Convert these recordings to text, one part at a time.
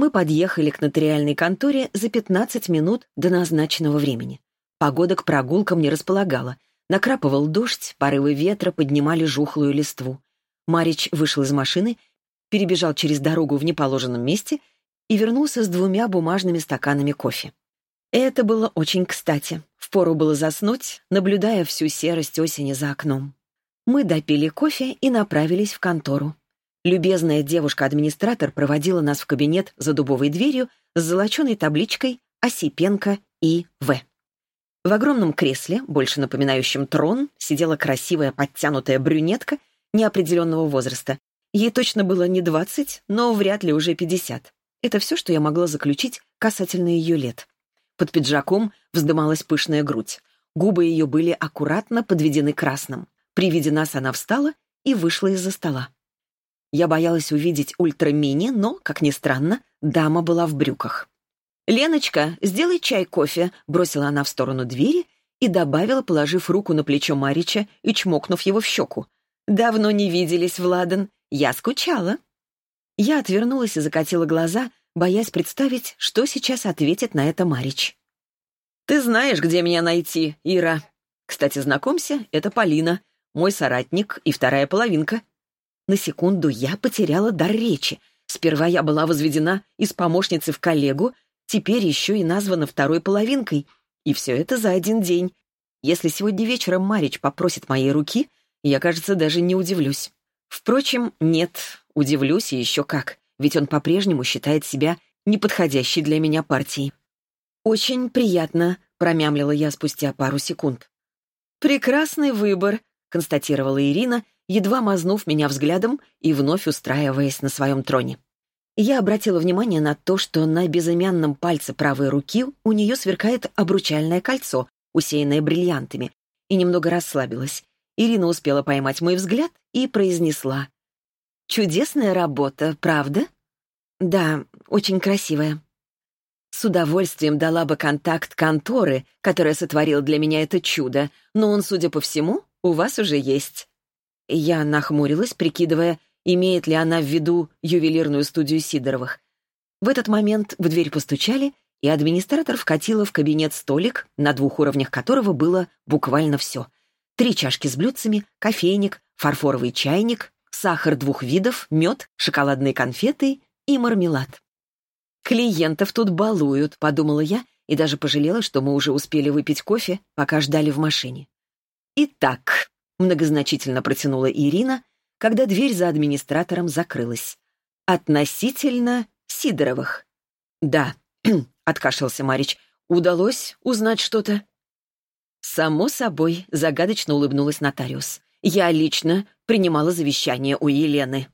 Мы подъехали к нотариальной конторе за 15 минут до назначенного времени. Погода к прогулкам не располагала. Накрапывал дождь, порывы ветра поднимали жухлую листву. Марич вышел из машины, перебежал через дорогу в неположенном месте и вернулся с двумя бумажными стаканами кофе. Это было очень кстати. Впору было заснуть, наблюдая всю серость осени за окном. Мы допили кофе и направились в контору. Любезная девушка-администратор проводила нас в кабинет за дубовой дверью с золоченой табличкой «Осипенко и В». В огромном кресле, больше напоминающем трон, сидела красивая подтянутая брюнетка неопределенного возраста. Ей точно было не двадцать, но вряд ли уже пятьдесят. Это все, что я могла заключить касательно ее лет. Под пиджаком вздымалась пышная грудь. Губы ее были аккуратно подведены красным. При виде нас она встала и вышла из-за стола. Я боялась увидеть ультрамини, но, как ни странно, дама была в брюках. «Леночка, сделай чай, кофе», — бросила она в сторону двери и добавила, положив руку на плечо Марича и чмокнув его в щеку. «Давно не виделись, Владан. Я скучала». Я отвернулась и закатила глаза, боясь представить, что сейчас ответит на это Марич. «Ты знаешь, где меня найти, Ира. Кстати, знакомься, это Полина, мой соратник и вторая половинка». На секунду я потеряла дар речи. Сперва я была возведена из помощницы в коллегу, теперь еще и названа второй половинкой. И все это за один день. Если сегодня вечером Марич попросит моей руки, я, кажется, даже не удивлюсь. Впрочем, нет, удивлюсь и еще как ведь он по-прежнему считает себя неподходящей для меня партией. «Очень приятно», — промямлила я спустя пару секунд. «Прекрасный выбор», — констатировала Ирина, едва мазнув меня взглядом и вновь устраиваясь на своем троне. Я обратила внимание на то, что на безымянном пальце правой руки у нее сверкает обручальное кольцо, усеянное бриллиантами, и немного расслабилась. Ирина успела поймать мой взгляд и произнесла. Чудесная работа, правда? Да, очень красивая. С удовольствием дала бы контакт конторы, которая сотворила для меня это чудо, но он, судя по всему, у вас уже есть. Я нахмурилась, прикидывая, имеет ли она в виду ювелирную студию Сидоровых. В этот момент в дверь постучали, и администратор вкатила в кабинет столик, на двух уровнях которого было буквально все. Три чашки с блюдцами, кофейник, фарфоровый чайник, сахар двух видов, мед, шоколадные конфеты и мармелад. «Клиентов тут балуют», — подумала я, и даже пожалела, что мы уже успели выпить кофе, пока ждали в машине. «Итак», — многозначительно протянула Ирина, когда дверь за администратором закрылась. «Относительно Сидоровых». «Да», — откашлялся Марич, — «удалось узнать что-то?» «Само собой», — загадочно улыбнулась нотариус. «Я лично принимала завещание у Елены».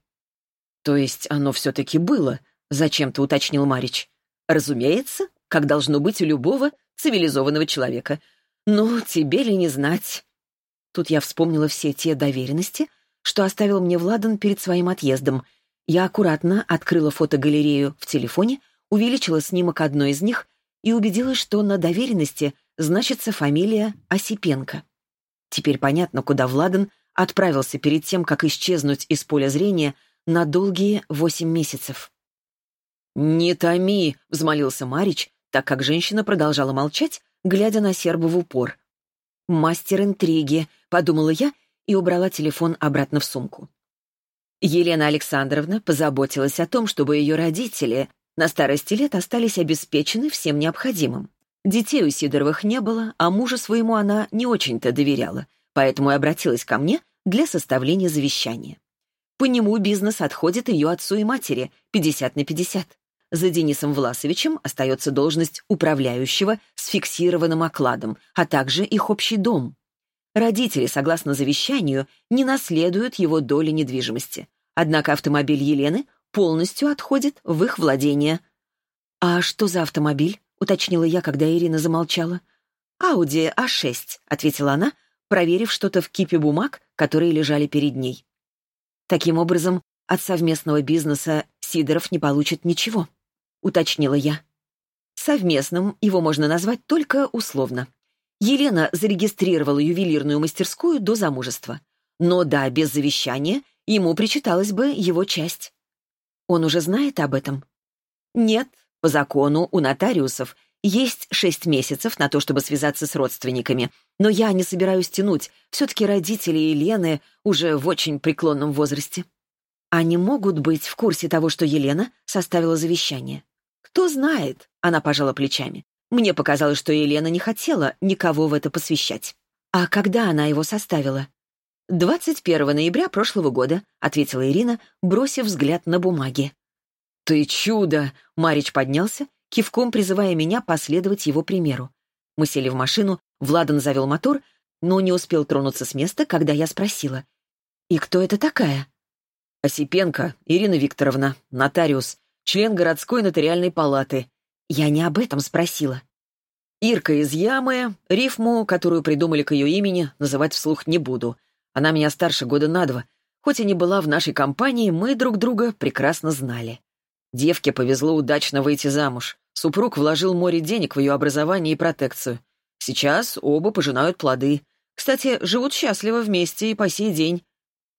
«То есть оно все-таки было?» — зачем-то уточнил Марич. «Разумеется, как должно быть у любого цивилизованного человека. Ну, тебе ли не знать?» Тут я вспомнила все те доверенности, что оставил мне Владан перед своим отъездом. Я аккуратно открыла фотогалерею в телефоне, увеличила снимок одной из них и убедилась, что на доверенности значится фамилия Осипенко. Теперь понятно, куда Владан отправился перед тем, как исчезнуть из поля зрения на долгие восемь месяцев. «Не томи!» — взмолился Марич, так как женщина продолжала молчать, глядя на сербу в упор. «Мастер интриги», — подумала я и убрала телефон обратно в сумку. Елена Александровна позаботилась о том, чтобы ее родители на старости лет остались обеспечены всем необходимым. Детей у Сидоровых не было, а мужу своему она не очень-то доверяла, поэтому и обратилась ко мне для составления завещания. По нему бизнес отходит ее отцу и матери, 50 на 50. За Денисом Власовичем остается должность управляющего с фиксированным окладом, а также их общий дом. Родители, согласно завещанию, не наследуют его доли недвижимости. Однако автомобиль Елены полностью отходит в их владение. «А что за автомобиль?» — уточнила я, когда Ирина замолчала. «Ауди А6», — ответила она, проверив что-то в кипе бумаг, которые лежали перед ней. Таким образом, от совместного бизнеса Сидоров не получит ничего, уточнила я. Совместным его можно назвать только условно. Елена зарегистрировала ювелирную мастерскую до замужества. Но да, без завещания ему причиталась бы его часть. Он уже знает об этом? Нет, по закону у нотариусов есть шесть месяцев на то, чтобы связаться с родственниками. Но я не собираюсь тянуть. Все-таки родители Елены уже в очень преклонном возрасте. Они могут быть в курсе того, что Елена составила завещание. Кто знает, она пожала плечами. Мне показалось, что Елена не хотела никого в это посвящать. А когда она его составила? «21 ноября прошлого года», — ответила Ирина, бросив взгляд на бумаги. «Ты чудо!» — Марич поднялся кивком призывая меня последовать его примеру. Мы сели в машину, Владан завел мотор, но не успел тронуться с места, когда я спросила. «И кто это такая?» «Осипенко Ирина Викторовна, нотариус, член городской нотариальной палаты». Я не об этом спросила. Ирка из Ямы, рифму, которую придумали к ее имени, называть вслух не буду. Она меня старше года на два. Хоть и не была в нашей компании, мы друг друга прекрасно знали. Девке повезло удачно выйти замуж. Супруг вложил море денег в ее образование и протекцию. Сейчас оба пожинают плоды. Кстати, живут счастливо вместе и по сей день.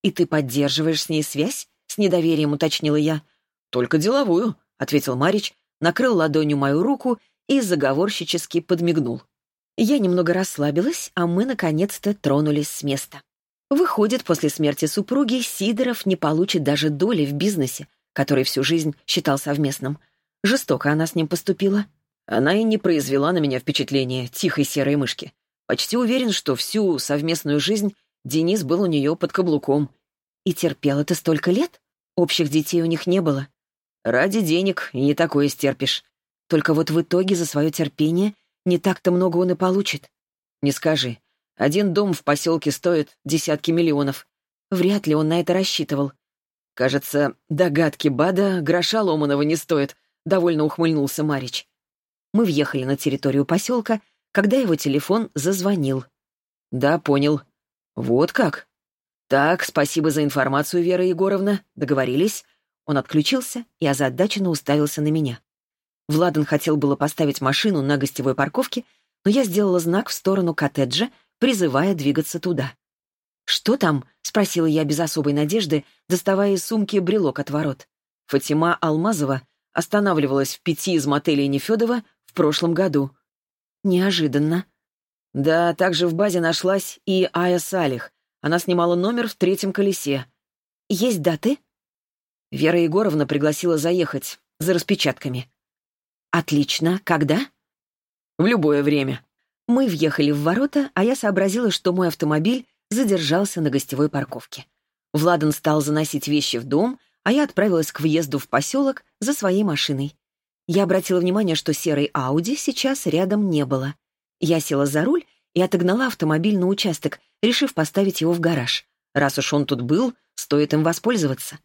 «И ты поддерживаешь с ней связь?» — с недоверием уточнила я. «Только деловую», — ответил Марич, накрыл ладонью мою руку и заговорщически подмигнул. Я немного расслабилась, а мы, наконец-то, тронулись с места. Выходит, после смерти супруги Сидоров не получит даже доли в бизнесе, который всю жизнь считал совместным. Жестоко она с ним поступила. Она и не произвела на меня впечатление тихой серой мышки. Почти уверен, что всю совместную жизнь Денис был у нее под каблуком. И терпел это столько лет? Общих детей у них не было. Ради денег не такое стерпишь. Только вот в итоге за свое терпение не так-то много он и получит. Не скажи. Один дом в поселке стоит десятки миллионов. Вряд ли он на это рассчитывал. «Кажется, догадки Бада гроша ломаного не стоит», — довольно ухмыльнулся Марич. Мы въехали на территорию поселка, когда его телефон зазвонил. «Да, понял. Вот как?» «Так, спасибо за информацию, Вера Егоровна. Договорились?» Он отключился и озадаченно уставился на меня. Владан хотел было поставить машину на гостевой парковке, но я сделала знак в сторону коттеджа, призывая двигаться туда. «Что там?» — спросила я без особой надежды, доставая из сумки брелок от ворот. Фатима Алмазова останавливалась в пяти из мотелей Нефедова в прошлом году. Неожиданно. Да, также в базе нашлась и Ая Салих. Она снимала номер в третьем колесе. Есть даты? Вера Егоровна пригласила заехать за распечатками. Отлично. Когда? В любое время. Мы въехали в ворота, а я сообразила, что мой автомобиль задержался на гостевой парковке. Владан стал заносить вещи в дом, а я отправилась к въезду в поселок за своей машиной. Я обратила внимание, что серой Ауди сейчас рядом не было. Я села за руль и отогнала автомобиль на участок, решив поставить его в гараж. Раз уж он тут был, стоит им воспользоваться.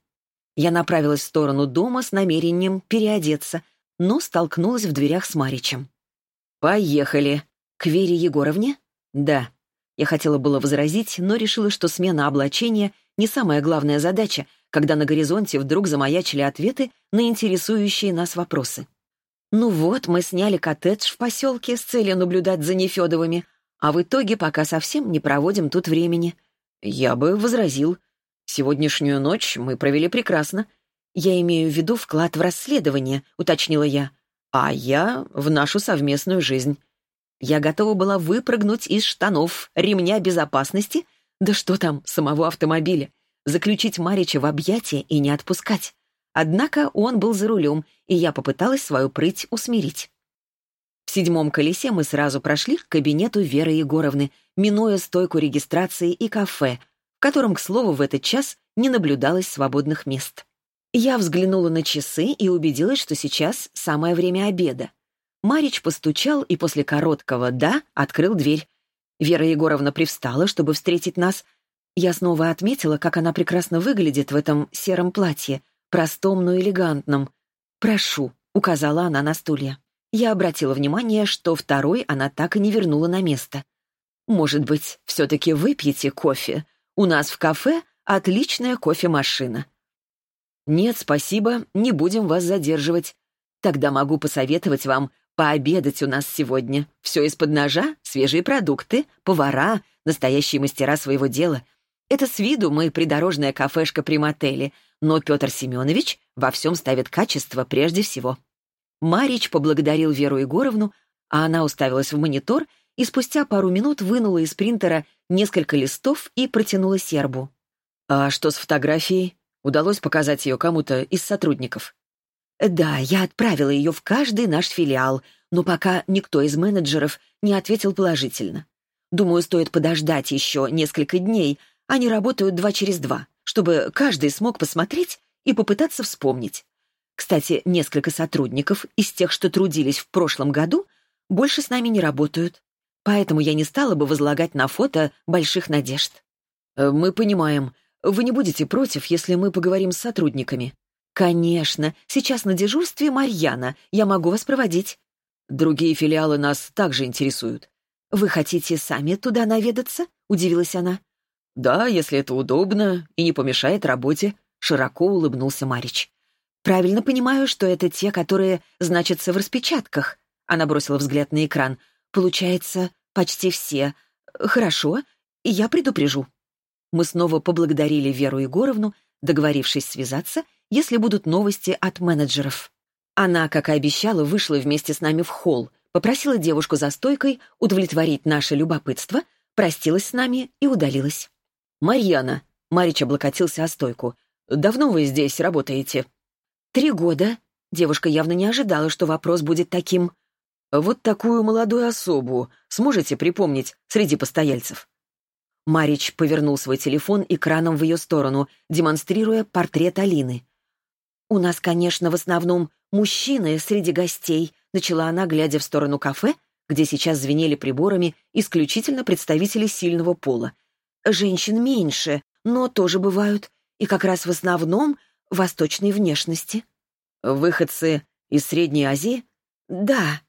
Я направилась в сторону дома с намерением переодеться, но столкнулась в дверях с Маричем. «Поехали!» «К Вере Егоровне?» «Да». Я хотела было возразить, но решила, что смена облачения не самая главная задача, когда на горизонте вдруг замаячили ответы на интересующие нас вопросы. Ну вот, мы сняли коттедж в поселке с целью наблюдать за Нефедовыми, а в итоге пока совсем не проводим тут времени. Я бы возразил. Сегодняшнюю ночь мы провели прекрасно. Я имею в виду вклад в расследование, уточнила я. А я в нашу совместную жизнь. Я готова была выпрыгнуть из штанов, ремня безопасности, да что там, самого автомобиля, заключить Марича в объятия и не отпускать. Однако он был за рулем, и я попыталась свою прыть усмирить. Седьмом колесе мы сразу прошли к кабинету Веры Егоровны, минуя стойку регистрации и кафе, в котором, к слову, в этот час не наблюдалось свободных мест. Я взглянула на часы и убедилась, что сейчас самое время обеда. Марич постучал и после короткого «да» открыл дверь. Вера Егоровна привстала, чтобы встретить нас. Я снова отметила, как она прекрасно выглядит в этом сером платье, простом, но элегантном. «Прошу», — указала она на стулья. Я обратила внимание, что второй она так и не вернула на место. «Может быть, все-таки выпьете кофе? У нас в кафе отличная кофемашина». «Нет, спасибо, не будем вас задерживать. Тогда могу посоветовать вам Пообедать у нас сегодня. Все из-под ножа, свежие продукты, повара, настоящие мастера своего дела. Это с виду мы придорожная кафешка при мотеле, но Петр Семенович во всем ставит качество прежде всего. Марич поблагодарил Веру Егоровну, а она уставилась в монитор и спустя пару минут вынула из принтера несколько листов и протянула сербу. «А что с фотографией? Удалось показать ее кому-то из сотрудников?» «Да, я отправила ее в каждый наш филиал, но пока никто из менеджеров не ответил положительно. Думаю, стоит подождать еще несколько дней, они работают два через два, чтобы каждый смог посмотреть и попытаться вспомнить. Кстати, несколько сотрудников из тех, что трудились в прошлом году, больше с нами не работают. Поэтому я не стала бы возлагать на фото больших надежд. Э, «Мы понимаем. Вы не будете против, если мы поговорим с сотрудниками?» «Конечно. Сейчас на дежурстве Марьяна. Я могу вас проводить». «Другие филиалы нас также интересуют». «Вы хотите сами туда наведаться?» — удивилась она. «Да, если это удобно и не помешает работе», — широко улыбнулся Марич. «Правильно понимаю, что это те, которые значатся в распечатках?» Она бросила взгляд на экран. «Получается, почти все. Хорошо, я предупрежу». Мы снова поблагодарили Веру Егоровну, договорившись связаться, если будут новости от менеджеров. Она, как и обещала, вышла вместе с нами в холл, попросила девушку за стойкой удовлетворить наше любопытство, простилась с нами и удалилась. «Марьяна», — Марич облокотился о стойку, — «давно вы здесь работаете?» «Три года». Девушка явно не ожидала, что вопрос будет таким. «Вот такую молодую особу сможете припомнить среди постояльцев?» Марич повернул свой телефон экраном в ее сторону, демонстрируя портрет Алины. «У нас, конечно, в основном мужчины среди гостей», начала она, глядя в сторону кафе, где сейчас звенели приборами исключительно представители сильного пола. «Женщин меньше, но тоже бывают, и как раз в основном восточной внешности». «Выходцы из Средней Азии?» «Да».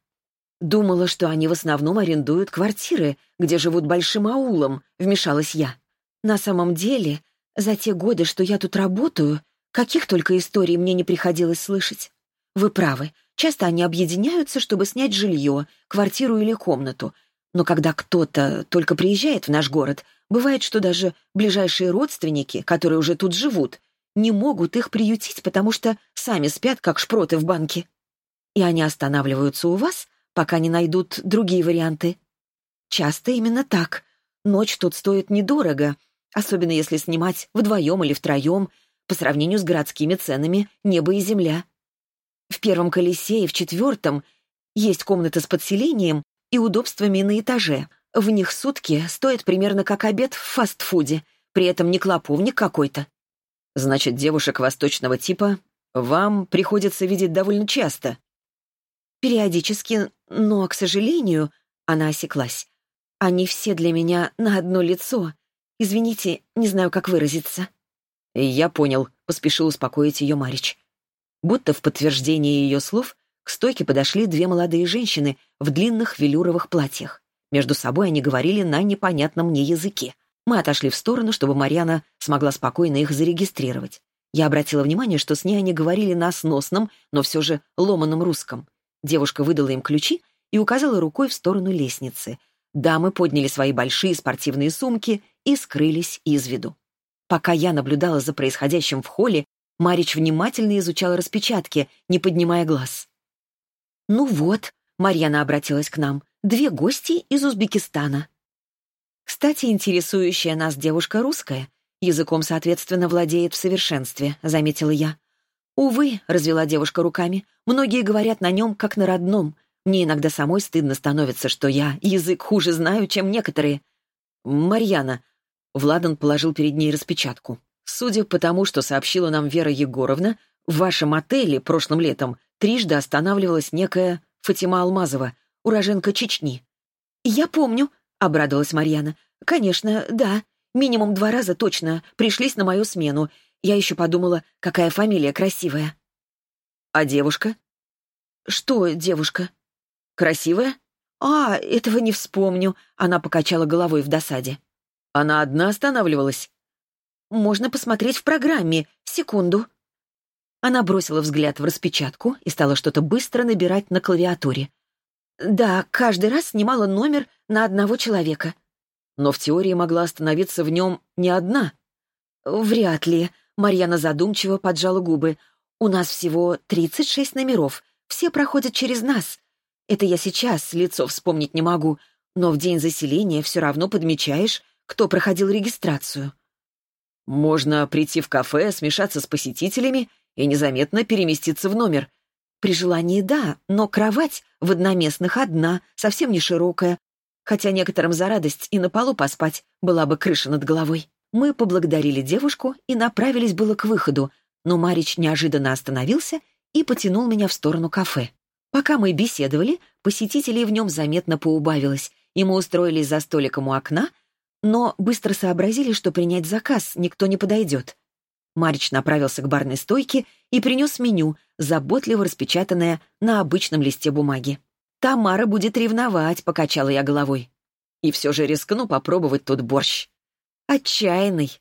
«Думала, что они в основном арендуют квартиры, где живут большим аулом», — вмешалась я. «На самом деле, за те годы, что я тут работаю, каких только историй мне не приходилось слышать. Вы правы, часто они объединяются, чтобы снять жилье, квартиру или комнату. Но когда кто-то только приезжает в наш город, бывает, что даже ближайшие родственники, которые уже тут живут, не могут их приютить, потому что сами спят, как шпроты в банке. И они останавливаются у вас, пока не найдут другие варианты. Часто именно так. Ночь тут стоит недорого, особенно если снимать вдвоем или втроем, по сравнению с городскими ценами небо и земля. В первом колесе и в четвертом есть комната с подселением и удобствами на этаже. В них сутки стоит примерно как обед в фастфуде, при этом не клоповник какой-то. Значит, девушек восточного типа вам приходится видеть довольно часто. Периодически, но, к сожалению, она осеклась. Они все для меня на одно лицо. Извините, не знаю, как выразиться. Я понял, поспешил успокоить ее Марич. Будто в подтверждение ее слов к стойке подошли две молодые женщины в длинных велюровых платьях. Между собой они говорили на непонятном мне языке. Мы отошли в сторону, чтобы Марьяна смогла спокойно их зарегистрировать. Я обратила внимание, что с ней они говорили на сносном, но все же ломаном русском. Девушка выдала им ключи и указала рукой в сторону лестницы. Дамы подняли свои большие спортивные сумки и скрылись из виду. Пока я наблюдала за происходящим в холле, Марич внимательно изучал распечатки, не поднимая глаз. «Ну вот», — Марьяна обратилась к нам, — «две гости из Узбекистана. Кстати, интересующая нас девушка русская. Языком, соответственно, владеет в совершенстве, заметила я. Увы, развела девушка руками, многие говорят на нем, как на родном. Мне иногда самой стыдно становится, что я язык хуже знаю, чем некоторые. Марьяна. Владан положил перед ней распечатку. Судя по тому, что сообщила нам Вера Егоровна, в вашем отеле прошлым летом трижды останавливалась некая Фатима Алмазова, уроженка Чечни. «Я помню», обрадовалась Марьяна. «Конечно, да. Минимум два раза точно пришлись на мою смену. Я еще подумала, какая фамилия красивая». «А девушка?» «Что девушка?» «Красивая?» «А, этого не вспомню», — она покачала головой в досаде. «Она одна останавливалась?» «Можно посмотреть в программе. Секунду». Она бросила взгляд в распечатку и стала что-то быстро набирать на клавиатуре. Да, каждый раз снимала номер на одного человека. Но в теории могла остановиться в нем не одна. Вряд ли. Марьяна задумчиво поджала губы. У нас всего 36 номеров. Все проходят через нас. Это я сейчас лицо вспомнить не могу, но в день заселения все равно подмечаешь, кто проходил регистрацию. Можно прийти в кафе, смешаться с посетителями и незаметно переместиться в номер. При желании да, но кровать в одноместных одна, совсем не широкая, хотя некоторым за радость и на полу поспать была бы крыша над головой. Мы поблагодарили девушку и направились было к выходу, но Марич неожиданно остановился и потянул меня в сторону кафе. Пока мы беседовали, посетителей в нем заметно поубавилось, и мы устроились за столиком у окна, но быстро сообразили, что принять заказ никто не подойдет. Марич направился к барной стойке и принес меню, заботливо распечатанное на обычном листе бумаги. «Тамара будет ревновать», — покачала я головой. «И все же рискну попробовать тут борщ». «Отчаянный».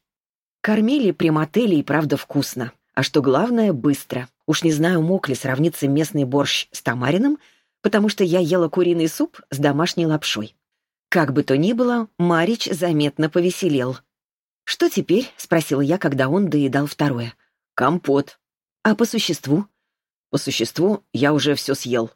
Кормили при мотеле и правда вкусно. А что главное, быстро. Уж не знаю, мог ли сравниться местный борщ с Тамариным, потому что я ела куриный суп с домашней лапшой. Как бы то ни было, Марич заметно повеселел. «Что теперь?» — спросила я, когда он доедал второе. «Компот». «А по существу?» «По существу я уже все съел».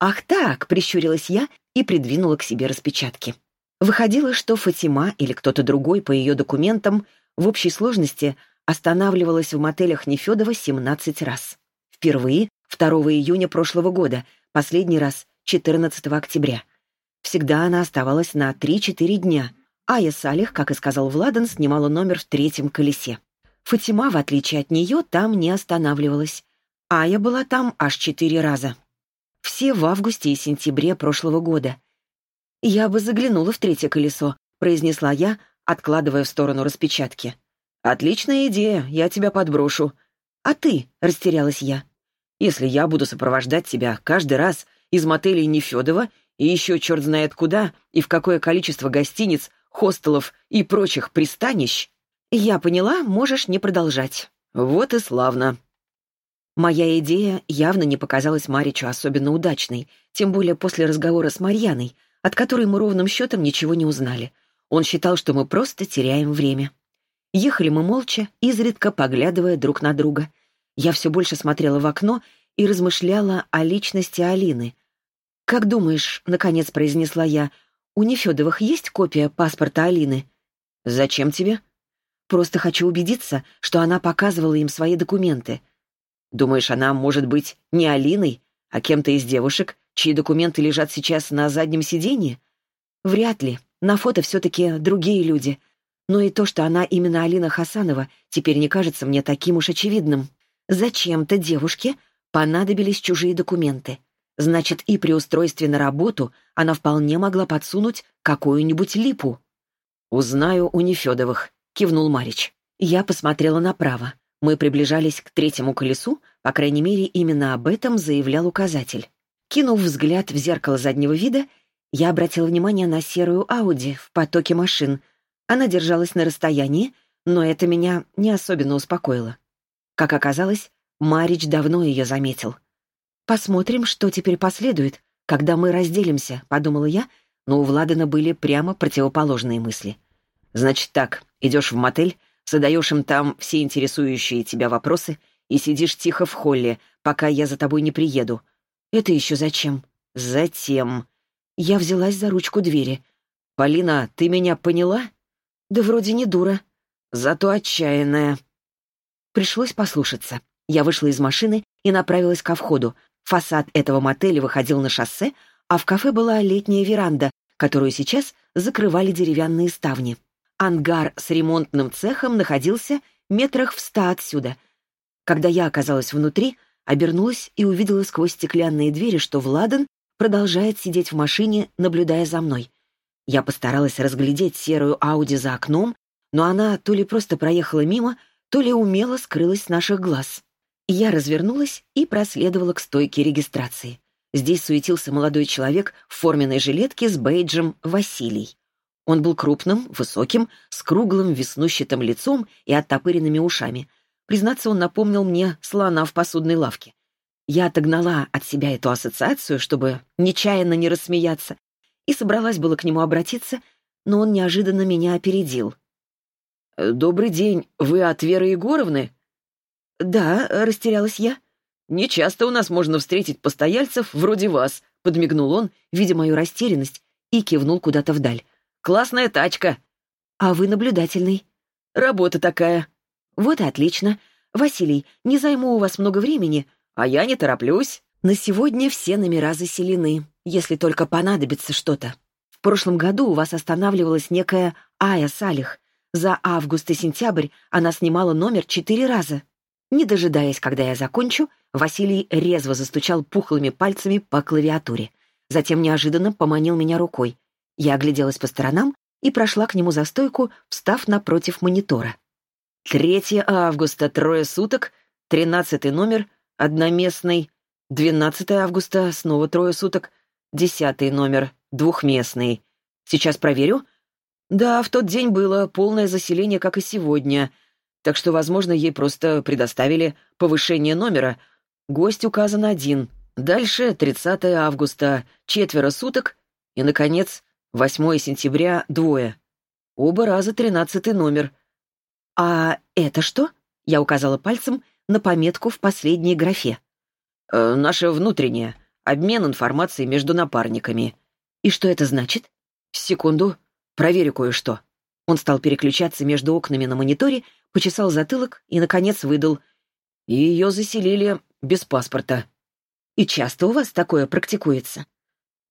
«Ах так!» — прищурилась я и придвинула к себе распечатки. Выходило, что Фатима или кто-то другой по ее документам в общей сложности останавливалась в мотелях Нефедова 17 раз. Впервые 2 июня прошлого года, последний раз 14 октября. Всегда она оставалась на 3-4 дня. Ая Салих, как и сказал Владан, снимала номер в третьем колесе. Фатима, в отличие от нее, там не останавливалась. Ая была там аж четыре раза. Все в августе и сентябре прошлого года. «Я бы заглянула в третье колесо», — произнесла я, откладывая в сторону распечатки. «Отличная идея, я тебя подброшу». «А ты?» — растерялась я. «Если я буду сопровождать тебя каждый раз из мотелей Нефедова и еще черт знает куда и в какое количество гостиниц, хостелов и прочих пристанищ...» «Я поняла, можешь не продолжать». «Вот и славно», Моя идея явно не показалась Маричу особенно удачной, тем более после разговора с Марьяной, от которой мы ровным счетом ничего не узнали. Он считал, что мы просто теряем время. Ехали мы молча, изредка поглядывая друг на друга. Я все больше смотрела в окно и размышляла о личности Алины. «Как думаешь, — наконец произнесла я, — у Нефедовых есть копия паспорта Алины?» «Зачем тебе?» «Просто хочу убедиться, что она показывала им свои документы. Думаешь, она может быть не Алиной, а кем-то из девушек, чьи документы лежат сейчас на заднем сиденье? Вряд ли. На фото все-таки другие люди. Но и то, что она именно Алина Хасанова, теперь не кажется мне таким уж очевидным. Зачем-то девушке понадобились чужие документы. Значит, и при устройстве на работу она вполне могла подсунуть какую-нибудь липу. «Узнаю у Нефедовых», — кивнул Марич. Я посмотрела направо. Мы приближались к третьему колесу, по крайней мере, именно об этом заявлял указатель. Кинув взгляд в зеркало заднего вида, я обратил внимание на серую Ауди в потоке машин. Она держалась на расстоянии, но это меня не особенно успокоило. Как оказалось, Марич давно ее заметил. «Посмотрим, что теперь последует, когда мы разделимся», — подумала я, но у Владана были прямо противоположные мысли. «Значит так, идешь в мотель, задаешь им там все интересующие тебя вопросы и сидишь тихо в холле, пока я за тобой не приеду. Это еще зачем? Затем. Я взялась за ручку двери. «Полина, ты меня поняла?» «Да вроде не дура». «Зато отчаянная». Пришлось послушаться. Я вышла из машины и направилась ко входу. Фасад этого мотеля выходил на шоссе, а в кафе была летняя веранда, которую сейчас закрывали деревянные ставни. Ангар с ремонтным цехом находился метрах в ста отсюда. Когда я оказалась внутри, обернулась и увидела сквозь стеклянные двери, что Владан продолжает сидеть в машине, наблюдая за мной. Я постаралась разглядеть серую Ауди за окном, но она то ли просто проехала мимо, то ли умело скрылась с наших глаз. Я развернулась и проследовала к стойке регистрации. Здесь суетился молодой человек в форменной жилетке с бейджем «Василий». Он был крупным, высоким, с круглым веснущатым лицом и оттопыренными ушами. Признаться, он напомнил мне слона в посудной лавке. Я отогнала от себя эту ассоциацию, чтобы нечаянно не рассмеяться, и собралась было к нему обратиться, но он неожиданно меня опередил. «Добрый день, вы от Веры Егоровны?» «Да», — растерялась я. Не часто у нас можно встретить постояльцев вроде вас», — подмигнул он, видя мою растерянность, и кивнул куда-то вдаль. «Классная тачка». «А вы наблюдательный». «Работа такая». «Вот и отлично. Василий, не займу у вас много времени». «А я не тороплюсь». «На сегодня все номера заселены, если только понадобится что-то. В прошлом году у вас останавливалась некая Ая Салих. За август и сентябрь она снимала номер четыре раза. Не дожидаясь, когда я закончу, Василий резво застучал пухлыми пальцами по клавиатуре. Затем неожиданно поманил меня рукой. Я огляделась по сторонам и прошла к нему за стойку, встав напротив монитора. 3 августа, трое суток, тринадцатый номер, одноместный. 12 августа, снова трое суток, десятый номер, двухместный. Сейчас проверю. Да, в тот день было полное заселение, как и сегодня. Так что, возможно, ей просто предоставили повышение номера. Гость указан один. Дальше 30 августа, четверо суток. И, наконец, 8 сентября, двое. Оба раза тринадцатый номер. «А это что?» — я указала пальцем на пометку в последней графе. «Э, «Наше внутреннее. Обмен информацией между напарниками». «И что это значит?» «Секунду. Проверю кое-что». Он стал переключаться между окнами на мониторе, почесал затылок и, наконец, выдал. Ее заселили без паспорта. «И часто у вас такое практикуется?»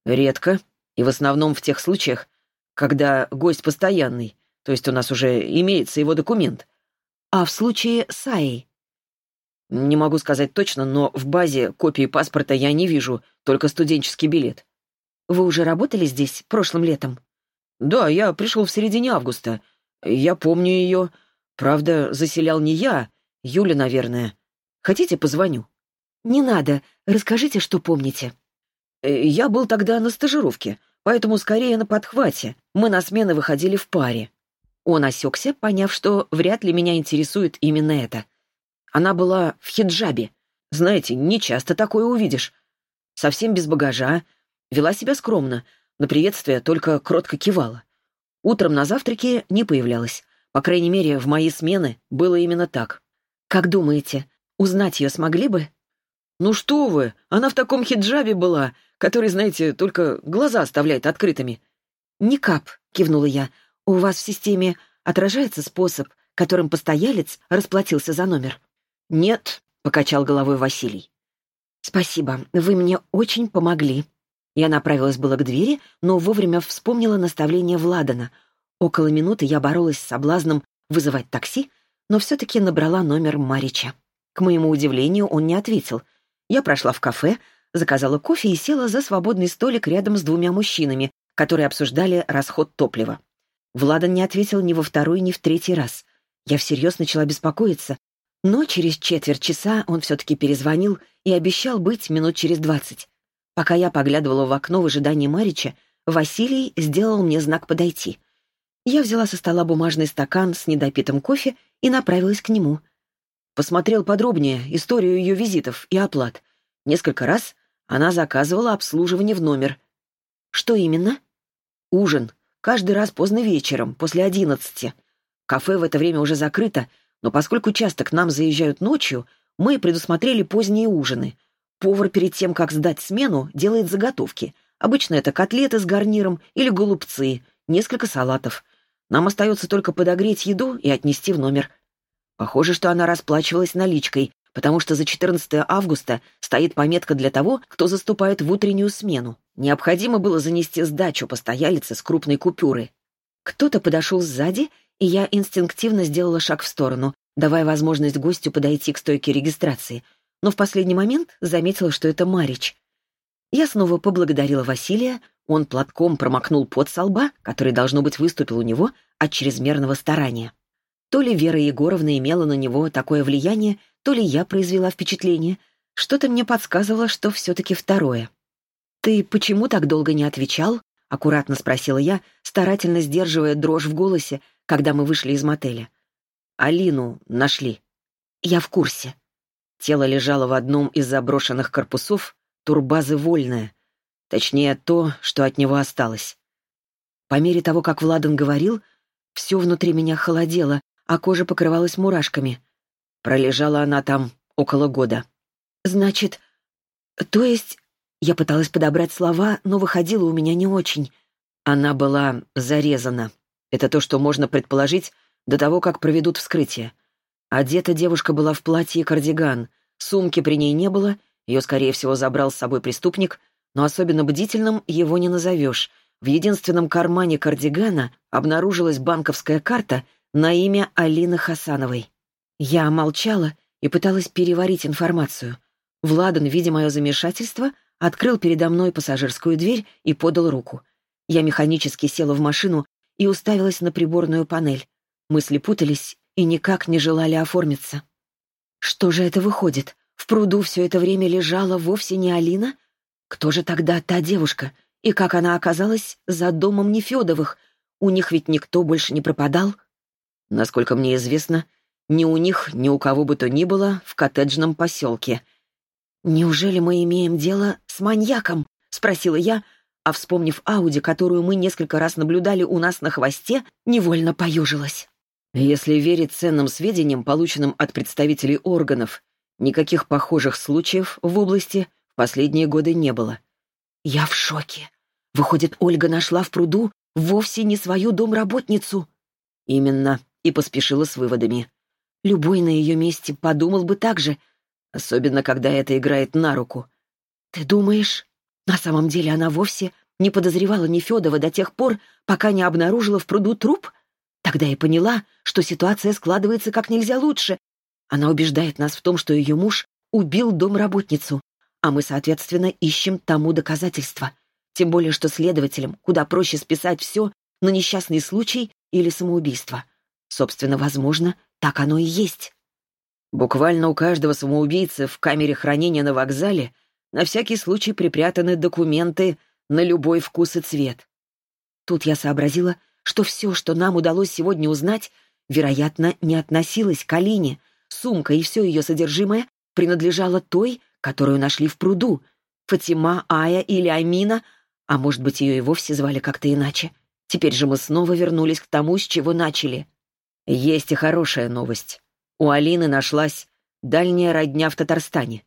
«Редко. И в основном в тех случаях, когда гость постоянный, то есть у нас уже имеется его документ. А в случае с Аей? Не могу сказать точно, но в базе копии паспорта я не вижу, только студенческий билет. Вы уже работали здесь прошлым летом? Да, я пришел в середине августа. Я помню ее. Правда, заселял не я, Юля, наверное. Хотите, позвоню? Не надо. Расскажите, что помните. Э, я был тогда на стажировке, поэтому скорее на подхвате. Мы на смены выходили в паре. Он осекся, поняв, что вряд ли меня интересует именно это. Она была в хиджабе. Знаете, не часто такое увидишь. Совсем без багажа. Вела себя скромно. На приветствие только кротко кивала. Утром на завтраке не появлялась. По крайней мере, в мои смены было именно так. «Как думаете, узнать ее смогли бы?» «Ну что вы, она в таком хиджабе была, который, знаете, только глаза оставляет открытыми». «Никап», — кивнула я, у вас в системе отражается способ, которым постоялец расплатился за номер? Нет, покачал головой Василий. Спасибо, вы мне очень помогли. Я направилась было к двери, но вовремя вспомнила наставление Владана. Около минуты я боролась с соблазном вызывать такси, но все-таки набрала номер Марича. К моему удивлению, он не ответил. Я прошла в кафе, заказала кофе и села за свободный столик рядом с двумя мужчинами, которые обсуждали расход топлива. Владан не ответил ни во второй, ни в третий раз. Я всерьез начала беспокоиться. Но через четверть часа он все-таки перезвонил и обещал быть минут через двадцать. Пока я поглядывала в окно в ожидании Марича, Василий сделал мне знак подойти. Я взяла со стола бумажный стакан с недопитым кофе и направилась к нему. Посмотрел подробнее историю ее визитов и оплат. Несколько раз она заказывала обслуживание в номер. Что именно? Ужин, Каждый раз поздно вечером, после одиннадцати. Кафе в это время уже закрыто, но поскольку часто к нам заезжают ночью, мы предусмотрели поздние ужины. Повар перед тем, как сдать смену, делает заготовки. Обычно это котлеты с гарниром или голубцы, несколько салатов. Нам остается только подогреть еду и отнести в номер. Похоже, что она расплачивалась наличкой, потому что за 14 августа стоит пометка для того, кто заступает в утреннюю смену. Необходимо было занести сдачу постоялице с крупной купюры. Кто-то подошел сзади, и я инстинктивно сделала шаг в сторону, давая возможность гостю подойти к стойке регистрации, но в последний момент заметила, что это Марич. Я снова поблагодарила Василия, он платком промокнул пот со лба, который, должно быть, выступил у него от чрезмерного старания. То ли Вера Егоровна имела на него такое влияние, то ли я произвела впечатление. Что-то мне подсказывало, что все-таки второе. «Ты почему так долго не отвечал?» — аккуратно спросила я, старательно сдерживая дрожь в голосе, когда мы вышли из мотеля. «Алину нашли». «Я в курсе». Тело лежало в одном из заброшенных корпусов турбазы «Вольная». Точнее, то, что от него осталось. По мере того, как Владан говорил, все внутри меня холодело, а кожа покрывалась мурашками. Пролежала она там около года. Значит, то есть... Я пыталась подобрать слова, но выходило у меня не очень. Она была зарезана. Это то, что можно предположить до того, как проведут вскрытие. Одета девушка была в платье и кардиган. Сумки при ней не было, ее, скорее всего, забрал с собой преступник, но особенно бдительным его не назовешь. В единственном кармане кардигана обнаружилась банковская карта на имя Алины Хасановой. Я молчала и пыталась переварить информацию. Владан, видя мое замешательство, открыл передо мной пассажирскую дверь и подал руку. Я механически села в машину и уставилась на приборную панель. Мысли путались и никак не желали оформиться. Что же это выходит? В пруду все это время лежала вовсе не Алина? Кто же тогда та девушка? И как она оказалась за домом Нефедовых? У них ведь никто больше не пропадал? Насколько мне известно, ни у них, ни у кого бы то ни было в коттеджном поселке. «Неужели мы имеем дело с маньяком?» — спросила я, а, вспомнив Ауди, которую мы несколько раз наблюдали у нас на хвосте, невольно поежилась. Если верить ценным сведениям, полученным от представителей органов, никаких похожих случаев в области в последние годы не было. Я в шоке. Выходит, Ольга нашла в пруду вовсе не свою домработницу. Именно, и поспешила с выводами. Любой на ее месте подумал бы так же, особенно когда это играет на руку. Ты думаешь, на самом деле она вовсе не подозревала Нефедова до тех пор, пока не обнаружила в пруду труп? Тогда я поняла, что ситуация складывается как нельзя лучше. Она убеждает нас в том, что ее муж убил домработницу, а мы, соответственно, ищем тому доказательства. Тем более, что следователям куда проще списать все на несчастный случай или самоубийство. Собственно, возможно, так оно и есть. Буквально у каждого самоубийцы в камере хранения на вокзале на всякий случай припрятаны документы на любой вкус и цвет. Тут я сообразила, что все, что нам удалось сегодня узнать, вероятно, не относилось к Алине. Сумка и все ее содержимое принадлежало той, которую нашли в пруду. Фатима, Ая или Амина, а может быть, ее и вовсе звали как-то иначе. Теперь же мы снова вернулись к тому, с чего начали. Есть и хорошая новость. У Алины нашлась дальняя родня в Татарстане.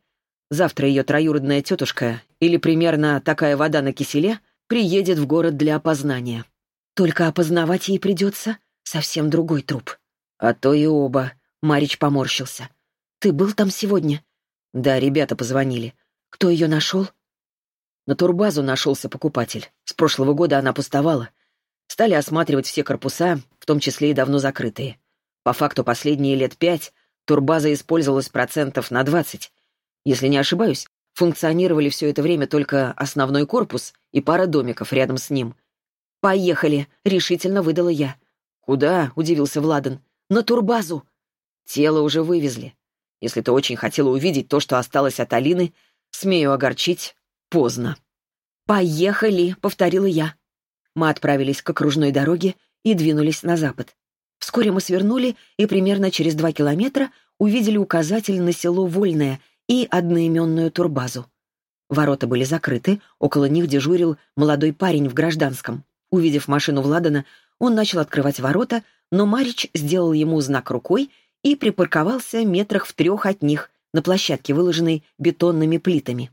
Завтра ее троюродная тетушка, или примерно такая вода на киселе, приедет в город для опознания. Только опознавать ей придется совсем другой труп. А то и оба. Марич поморщился. Ты был там сегодня? Да, ребята позвонили. Кто ее нашел? На турбазу нашелся покупатель. С прошлого года она пустовала. Стали осматривать все корпуса, в том числе и давно закрытые. По факту последние лет пять турбаза использовалась процентов на двадцать. Если не ошибаюсь, функционировали все это время только основной корпус и пара домиков рядом с ним. «Поехали!» — решительно выдала я. «Куда?» — удивился Владан. «На турбазу!» «Тело уже вывезли. Если ты очень хотела увидеть то, что осталось от Алины, смею огорчить, поздно». «Поехали!» — повторила я. Мы отправились к окружной дороге и двинулись на запад. Вскоре мы свернули и примерно через два километра увидели указатель на село Вольное и одноименную турбазу. Ворота были закрыты, около них дежурил молодой парень в гражданском. Увидев машину Владана, он начал открывать ворота, но Марич сделал ему знак рукой и припарковался метрах в трех от них, на площадке, выложенной бетонными плитами.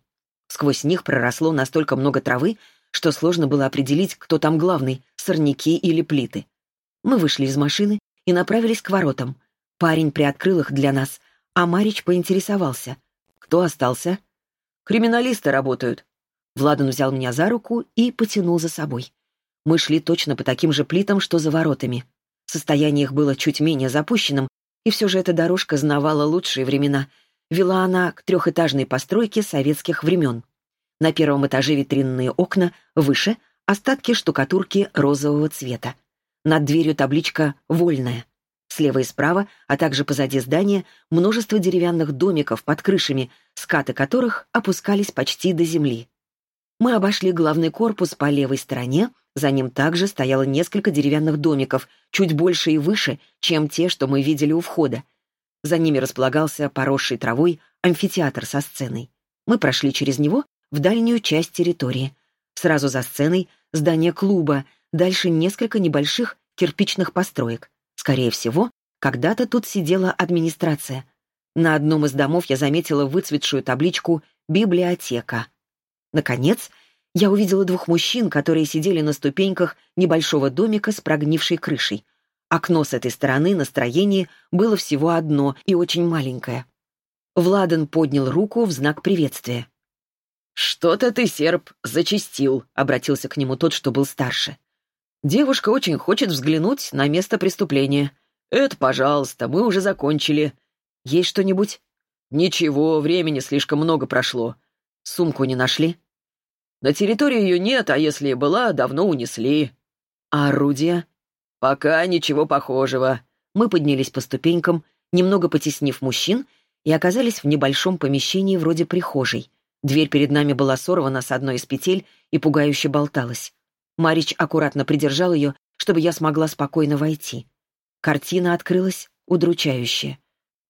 Сквозь них проросло настолько много травы, что сложно было определить, кто там главный — сорняки или плиты. Мы вышли из машины и направились к воротам. Парень приоткрыл их для нас, а Марич поинтересовался. Кто остался? Криминалисты работают. Владан взял меня за руку и потянул за собой. Мы шли точно по таким же плитам, что за воротами. Состояние их было чуть менее запущенным, и все же эта дорожка знавала лучшие времена. Вела она к трехэтажной постройке советских времен. На первом этаже витринные окна, выше — остатки штукатурки розового цвета. Над дверью табличка «Вольная». Слева и справа, а также позади здания, множество деревянных домиков под крышами, скаты которых опускались почти до земли. Мы обошли главный корпус по левой стороне, за ним также стояло несколько деревянных домиков, чуть больше и выше, чем те, что мы видели у входа. За ними располагался поросший травой амфитеатр со сценой. Мы прошли через него в дальнюю часть территории. Сразу за сценой — здание клуба, дальше несколько небольших кирпичных построек. Скорее всего, когда-то тут сидела администрация. На одном из домов я заметила выцветшую табличку «Библиотека». Наконец, я увидела двух мужчин, которые сидели на ступеньках небольшого домика с прогнившей крышей. Окно с этой стороны на строении было всего одно и очень маленькое. Владан поднял руку в знак приветствия. «Что-то ты, серп, зачистил», — обратился к нему тот, что был старше. «Девушка очень хочет взглянуть на место преступления. Это, пожалуйста, мы уже закончили. Есть что-нибудь?» «Ничего, времени слишком много прошло. Сумку не нашли?» «На территории ее нет, а если и была, давно унесли». «А орудия?» «Пока ничего похожего». Мы поднялись по ступенькам, немного потеснив мужчин, и оказались в небольшом помещении вроде прихожей. Дверь перед нами была сорвана с одной из петель и пугающе болталась. Марич аккуратно придержал ее, чтобы я смогла спокойно войти. Картина открылась удручающая.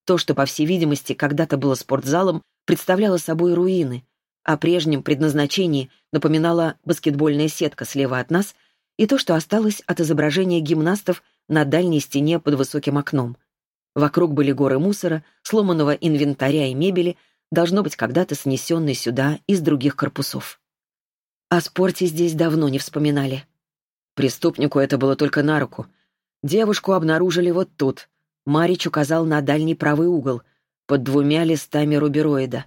То, что, по всей видимости, когда-то было спортзалом, представляло собой руины. О прежнем предназначении напоминала баскетбольная сетка слева от нас и то, что осталось от изображения гимнастов на дальней стене под высоким окном. Вокруг были горы мусора, сломанного инвентаря и мебели, должно быть когда-то снесенной сюда из других корпусов. О спорте здесь давно не вспоминали. Преступнику это было только на руку. Девушку обнаружили вот тут. Марич указал на дальний правый угол, под двумя листами рубероида.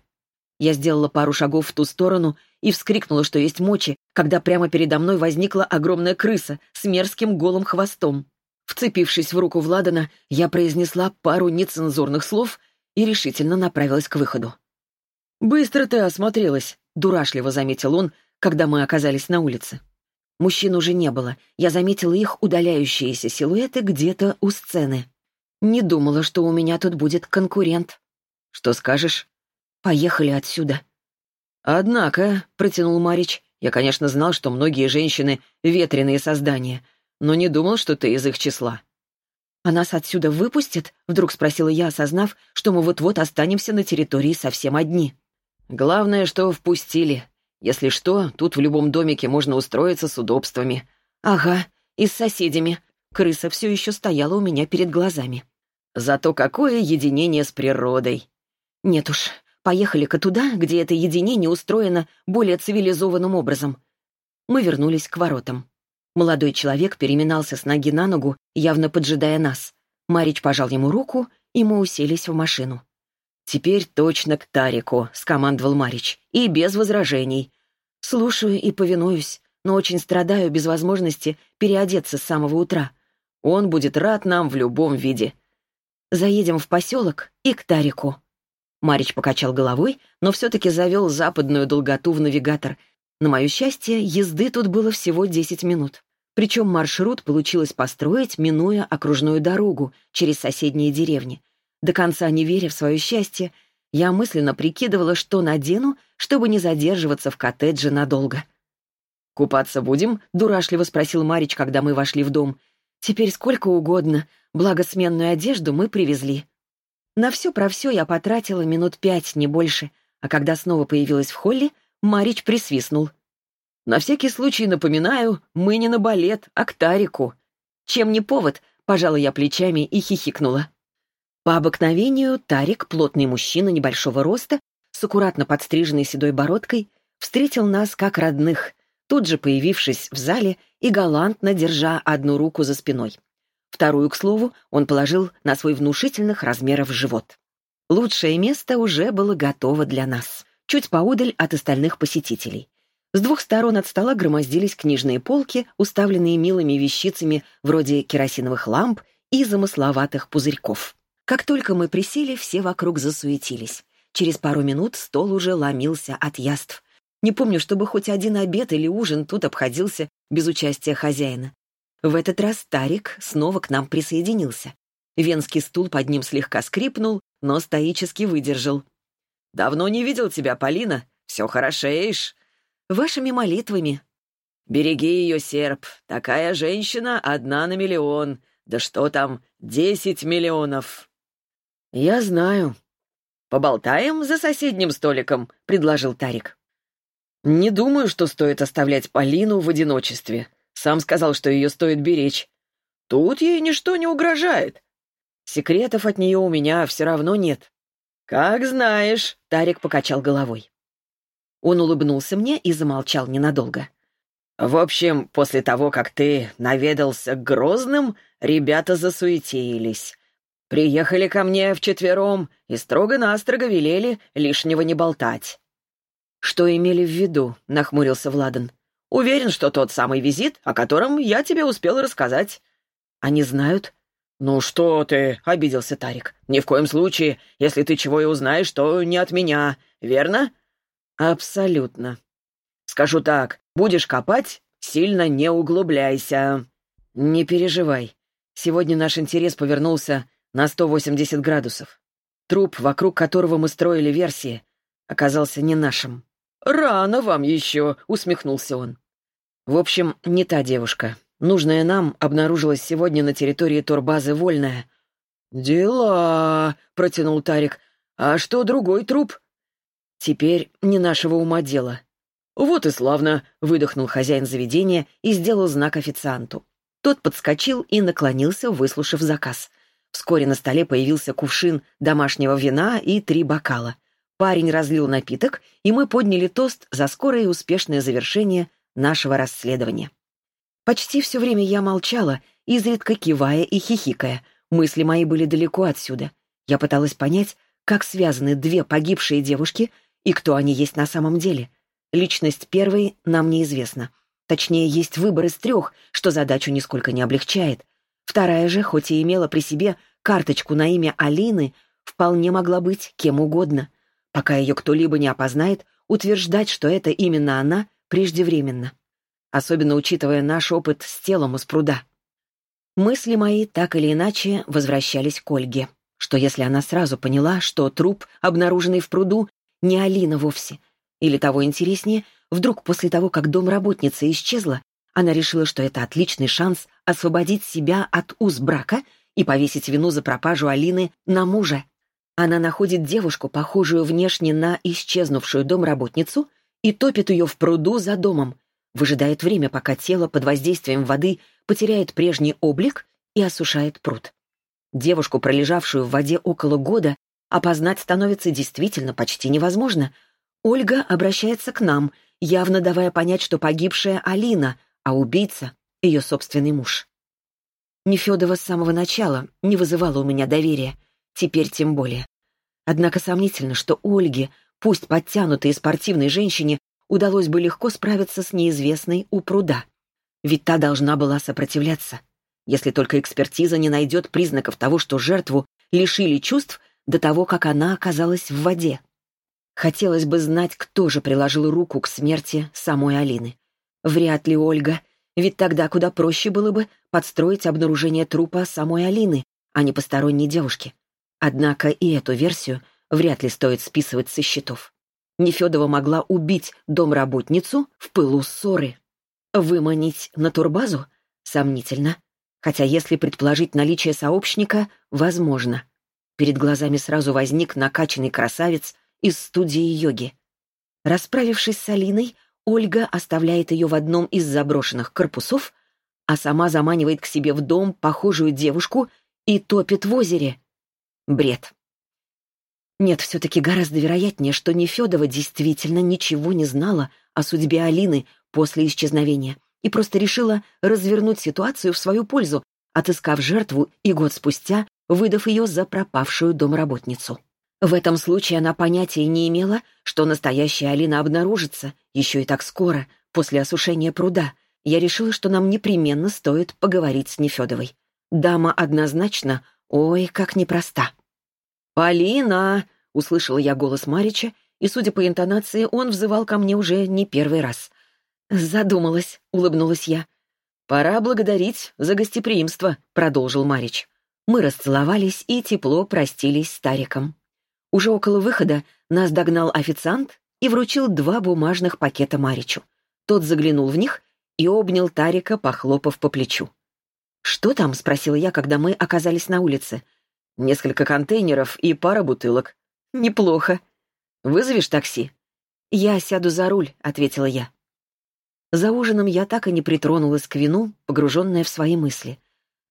Я сделала пару шагов в ту сторону и вскрикнула, что есть мочи, когда прямо передо мной возникла огромная крыса с мерзким голым хвостом. Вцепившись в руку Владана, я произнесла пару нецензурных слов и решительно направилась к выходу. «Быстро ты осмотрелась», — дурашливо заметил он, когда мы оказались на улице. Мужчин уже не было. Я заметила их удаляющиеся силуэты где-то у сцены. Не думала, что у меня тут будет конкурент. Что скажешь? Поехали отсюда. Однако, — протянул Марич, — я, конечно, знал, что многие женщины — ветреные создания, но не думал, что ты из их числа. «А нас отсюда выпустят?» — вдруг спросила я, осознав, что мы вот-вот останемся на территории совсем одни. «Главное, что впустили. Если что, тут в любом домике можно устроиться с удобствами». «Ага, и с соседями». Крыса все еще стояла у меня перед глазами. «Зато какое единение с природой!» «Нет уж, поехали-ка туда, где это единение устроено более цивилизованным образом». Мы вернулись к воротам. Молодой человек переминался с ноги на ногу, явно поджидая нас. Марич пожал ему руку, и мы уселись в машину. «Теперь точно к Тарику», — скомандовал Марич, — «и без возражений. Слушаю и повинуюсь, но очень страдаю без возможности переодеться с самого утра. Он будет рад нам в любом виде. Заедем в поселок и к Тарику». Марич покачал головой, но все-таки завел западную долготу в навигатор. На мое счастье, езды тут было всего 10 минут. Причем маршрут получилось построить, минуя окружную дорогу через соседние деревни. До конца не веря в свое счастье, я мысленно прикидывала, что надену, чтобы не задерживаться в коттедже надолго. «Купаться будем?» — дурашливо спросил Марич, когда мы вошли в дом. «Теперь сколько угодно, благо сменную одежду мы привезли». На все про все я потратила минут пять, не больше, а когда снова появилась в холле, Марич присвистнул. «На всякий случай напоминаю, мы не на балет, а к Тарику». «Чем не повод?» — пожала я плечами и хихикнула. По обыкновению Тарик, плотный мужчина небольшого роста, с аккуратно подстриженной седой бородкой, встретил нас как родных, тут же появившись в зале и галантно держа одну руку за спиной. Вторую, к слову, он положил на свой внушительных размеров живот. Лучшее место уже было готово для нас, чуть поудаль от остальных посетителей. С двух сторон от стола громоздились книжные полки, уставленные милыми вещицами вроде керосиновых ламп и замысловатых пузырьков. Как только мы присели, все вокруг засуетились. Через пару минут стол уже ломился от яств. Не помню, чтобы хоть один обед или ужин тут обходился без участия хозяина. В этот раз Тарик снова к нам присоединился. Венский стул под ним слегка скрипнул, но стоически выдержал. «Давно не видел тебя, Полина. Все хорошеешь». «Вашими молитвами». «Береги ее, серп. Такая женщина одна на миллион. Да что там, десять миллионов». «Я знаю». «Поболтаем за соседним столиком», — предложил Тарик. «Не думаю, что стоит оставлять Полину в одиночестве. Сам сказал, что ее стоит беречь. Тут ей ничто не угрожает. Секретов от нее у меня все равно нет». «Как знаешь», — Тарик покачал головой. Он улыбнулся мне и замолчал ненадолго. «В общем, после того, как ты наведался к Грозным, ребята засуетились. Приехали ко мне вчетвером и строго-настрого велели лишнего не болтать». «Что имели в виду?» — нахмурился Владан. «Уверен, что тот самый визит, о котором я тебе успел рассказать». «Они знают?» «Ну что ты?» — обиделся Тарик. «Ни в коем случае. Если ты чего и узнаешь, то не от меня. Верно?» «Абсолютно». «Скажу так. Будешь копать, сильно не углубляйся». «Не переживай. Сегодня наш интерес повернулся на 180 градусов. Труп, вокруг которого мы строили версии, оказался не нашим». «Рано вам еще», — усмехнулся он. «В общем, не та девушка. Нужная нам обнаружилась сегодня на территории турбазы Вольная. «Дела», — протянул Тарик. «А что другой труп?» «Теперь не нашего ума дело». «Вот и славно», — выдохнул хозяин заведения и сделал знак официанту. Тот подскочил и наклонился, выслушав заказ. Вскоре на столе появился кувшин домашнего вина и три бокала. Парень разлил напиток, и мы подняли тост за скорое и успешное завершение нашего расследования. Почти все время я молчала, изредка кивая и хихикая. Мысли мои были далеко отсюда. Я пыталась понять, как связаны две погибшие девушки и кто они есть на самом деле. Личность первой нам неизвестна. Точнее, есть выбор из трех, что задачу нисколько не облегчает. Вторая же, хоть и имела при себе карточку на имя Алины, вполне могла быть кем угодно. Пока ее кто-либо не опознает, утверждать, что это именно она, преждевременно особенно учитывая наш опыт с телом из пруда. Мысли мои так или иначе возвращались к Ольге, что если она сразу поняла, что труп, обнаруженный в пруду, не Алина вовсе, или того интереснее, вдруг после того, как домработница исчезла, она решила, что это отличный шанс освободить себя от уз брака и повесить вину за пропажу Алины на мужа. Она находит девушку, похожую внешне на исчезнувшую домработницу, и топит ее в пруду за домом, выжидает время, пока тело под воздействием воды потеряет прежний облик и осушает пруд. Девушку, пролежавшую в воде около года, опознать становится действительно почти невозможно. Ольга обращается к нам, явно давая понять, что погибшая Алина, а убийца — ее собственный муж. Нефедова с самого начала не вызывала у меня доверия, теперь тем более. Однако сомнительно, что Ольге, пусть подтянутой и спортивной женщине, удалось бы легко справиться с неизвестной у пруда. Ведь та должна была сопротивляться. Если только экспертиза не найдет признаков того, что жертву лишили чувств до того, как она оказалась в воде. Хотелось бы знать, кто же приложил руку к смерти самой Алины. Вряд ли Ольга, ведь тогда куда проще было бы подстроить обнаружение трупа самой Алины, а не посторонней девушки. Однако и эту версию вряд ли стоит списывать со счетов. Нефедова могла убить домработницу в пылу ссоры. Выманить на турбазу? Сомнительно. Хотя если предположить наличие сообщника, возможно. Перед глазами сразу возник накачанный красавец из студии йоги. Расправившись с Алиной, Ольга оставляет ее в одном из заброшенных корпусов, а сама заманивает к себе в дом похожую девушку и топит в озере. Бред. Нет, все-таки гораздо вероятнее, что Нефедова действительно ничего не знала о судьбе Алины после исчезновения и просто решила развернуть ситуацию в свою пользу, отыскав жертву и год спустя выдав ее за пропавшую домработницу. В этом случае она понятия не имела, что настоящая Алина обнаружится еще и так скоро, после осушения пруда. Я решила, что нам непременно стоит поговорить с Нефедовой. Дама однозначно, ой, как непроста. «Полина!» — услышала я голос Марича, и, судя по интонации, он взывал ко мне уже не первый раз. «Задумалась», — улыбнулась я. «Пора благодарить за гостеприимство», — продолжил Марич. Мы расцеловались и тепло простились с Тариком. Уже около выхода нас догнал официант и вручил два бумажных пакета Маричу. Тот заглянул в них и обнял Тарика, похлопав по плечу. «Что там?» — спросила я, когда мы оказались на улице. Несколько контейнеров и пара бутылок. Неплохо. Вызовешь такси? Я сяду за руль, ответила я. За ужином я так и не притронулась к вину, погруженная в свои мысли.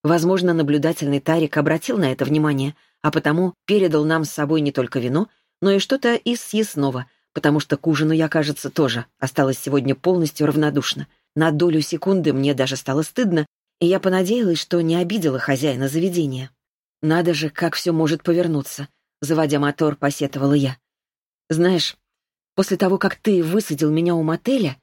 Возможно, наблюдательный Тарик обратил на это внимание, а потому передал нам с собой не только вино, но и что-то из съестного, потому что к ужину я, кажется, тоже осталась сегодня полностью равнодушна. На долю секунды мне даже стало стыдно, и я понадеялась, что не обидела хозяина заведения. «Надо же, как все может повернуться», — заводя мотор, посетовала я. «Знаешь, после того, как ты высадил меня у мотеля,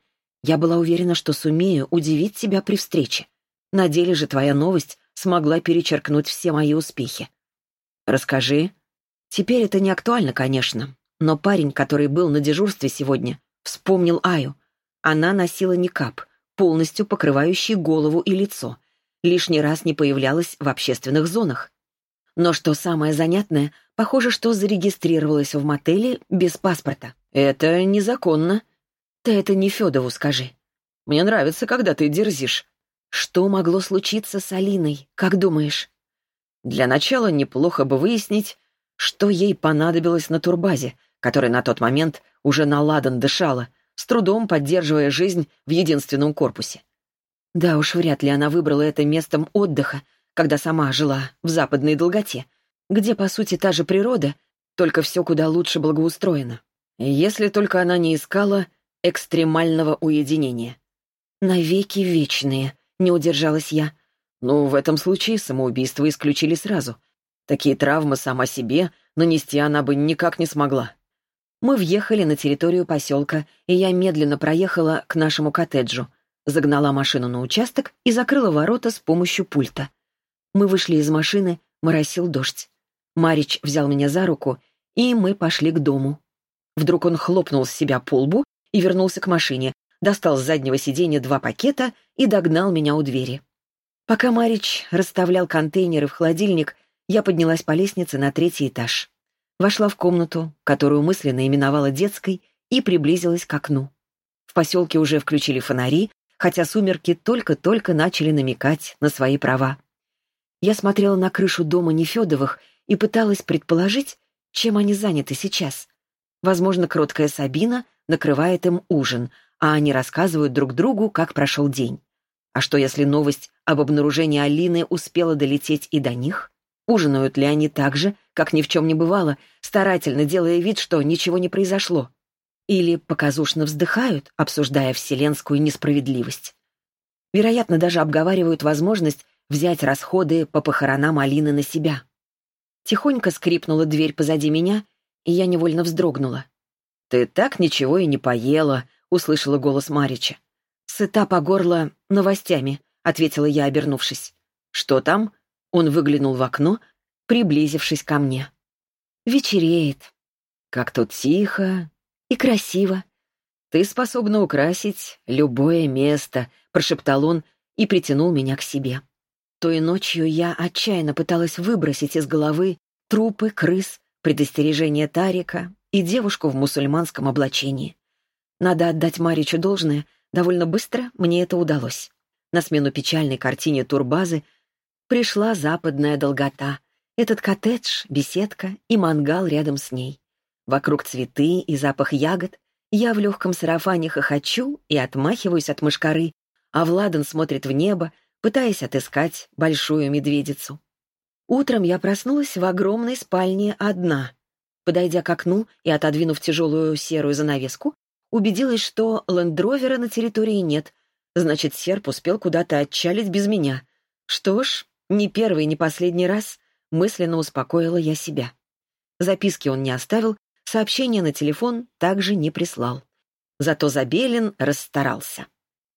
я была уверена, что сумею удивить тебя при встрече. На деле же твоя новость смогла перечеркнуть все мои успехи. Расскажи. Теперь это не актуально, конечно, но парень, который был на дежурстве сегодня, вспомнил Аю. Она носила никап, полностью покрывающий голову и лицо. Лишний раз не появлялась в общественных зонах. Но что самое занятное, похоже, что зарегистрировалась в мотеле без паспорта. Это незаконно. Ты это не Федову скажи. Мне нравится, когда ты дерзишь. Что могло случиться с Алиной, как думаешь? Для начала неплохо бы выяснить, что ей понадобилось на турбазе, которая на тот момент уже наладан дышала, с трудом поддерживая жизнь в единственном корпусе. Да уж, вряд ли она выбрала это местом отдыха, когда сама жила в западной долготе, где, по сути, та же природа, только все куда лучше благоустроено. Если только она не искала экстремального уединения. «Навеки вечные», — не удержалась я. «Ну, в этом случае самоубийство исключили сразу. Такие травмы сама себе нанести она бы никак не смогла». Мы въехали на территорию поселка, и я медленно проехала к нашему коттеджу, загнала машину на участок и закрыла ворота с помощью пульта. Мы вышли из машины, моросил дождь. Марич взял меня за руку, и мы пошли к дому. Вдруг он хлопнул с себя по лбу и вернулся к машине, достал с заднего сиденья два пакета и догнал меня у двери. Пока Марич расставлял контейнеры в холодильник, я поднялась по лестнице на третий этаж. Вошла в комнату, которую мысленно именовала детской, и приблизилась к окну. В поселке уже включили фонари, хотя сумерки только-только начали намекать на свои права. Я смотрела на крышу дома Нефедовых и пыталась предположить, чем они заняты сейчас. Возможно, кроткая Сабина накрывает им ужин, а они рассказывают друг другу, как прошел день. А что, если новость об обнаружении Алины успела долететь и до них? Ужинают ли они так же, как ни в чем не бывало, старательно делая вид, что ничего не произошло? Или показушно вздыхают, обсуждая вселенскую несправедливость? Вероятно, даже обговаривают возможность взять расходы по похоронам Алины на себя. Тихонько скрипнула дверь позади меня, и я невольно вздрогнула. «Ты так ничего и не поела», — услышала голос Марича. «Сыта по горло новостями», — ответила я, обернувшись. «Что там?» Он выглянул в окно, приблизившись ко мне. «Вечереет. Как тут тихо и красиво. Ты способна украсить любое место», — прошептал он и притянул меня к себе. Той ночью я отчаянно пыталась выбросить из головы трупы, крыс, предостережение Тарика и девушку в мусульманском облачении. Надо отдать Маричу должное, довольно быстро мне это удалось. На смену печальной картине турбазы пришла западная долгота. Этот коттедж, беседка и мангал рядом с ней. Вокруг цветы и запах ягод. Я в легком сарафане хохочу и отмахиваюсь от мышкары, а Владан смотрит в небо, пытаясь отыскать большую медведицу. Утром я проснулась в огромной спальне одна. Подойдя к окну и отодвинув тяжелую серую занавеску, убедилась, что лендровера на территории нет. Значит, серп успел куда-то отчалить без меня. Что ж, ни первый, ни последний раз мысленно успокоила я себя. Записки он не оставил, сообщения на телефон также не прислал. Зато Забелин расстарался.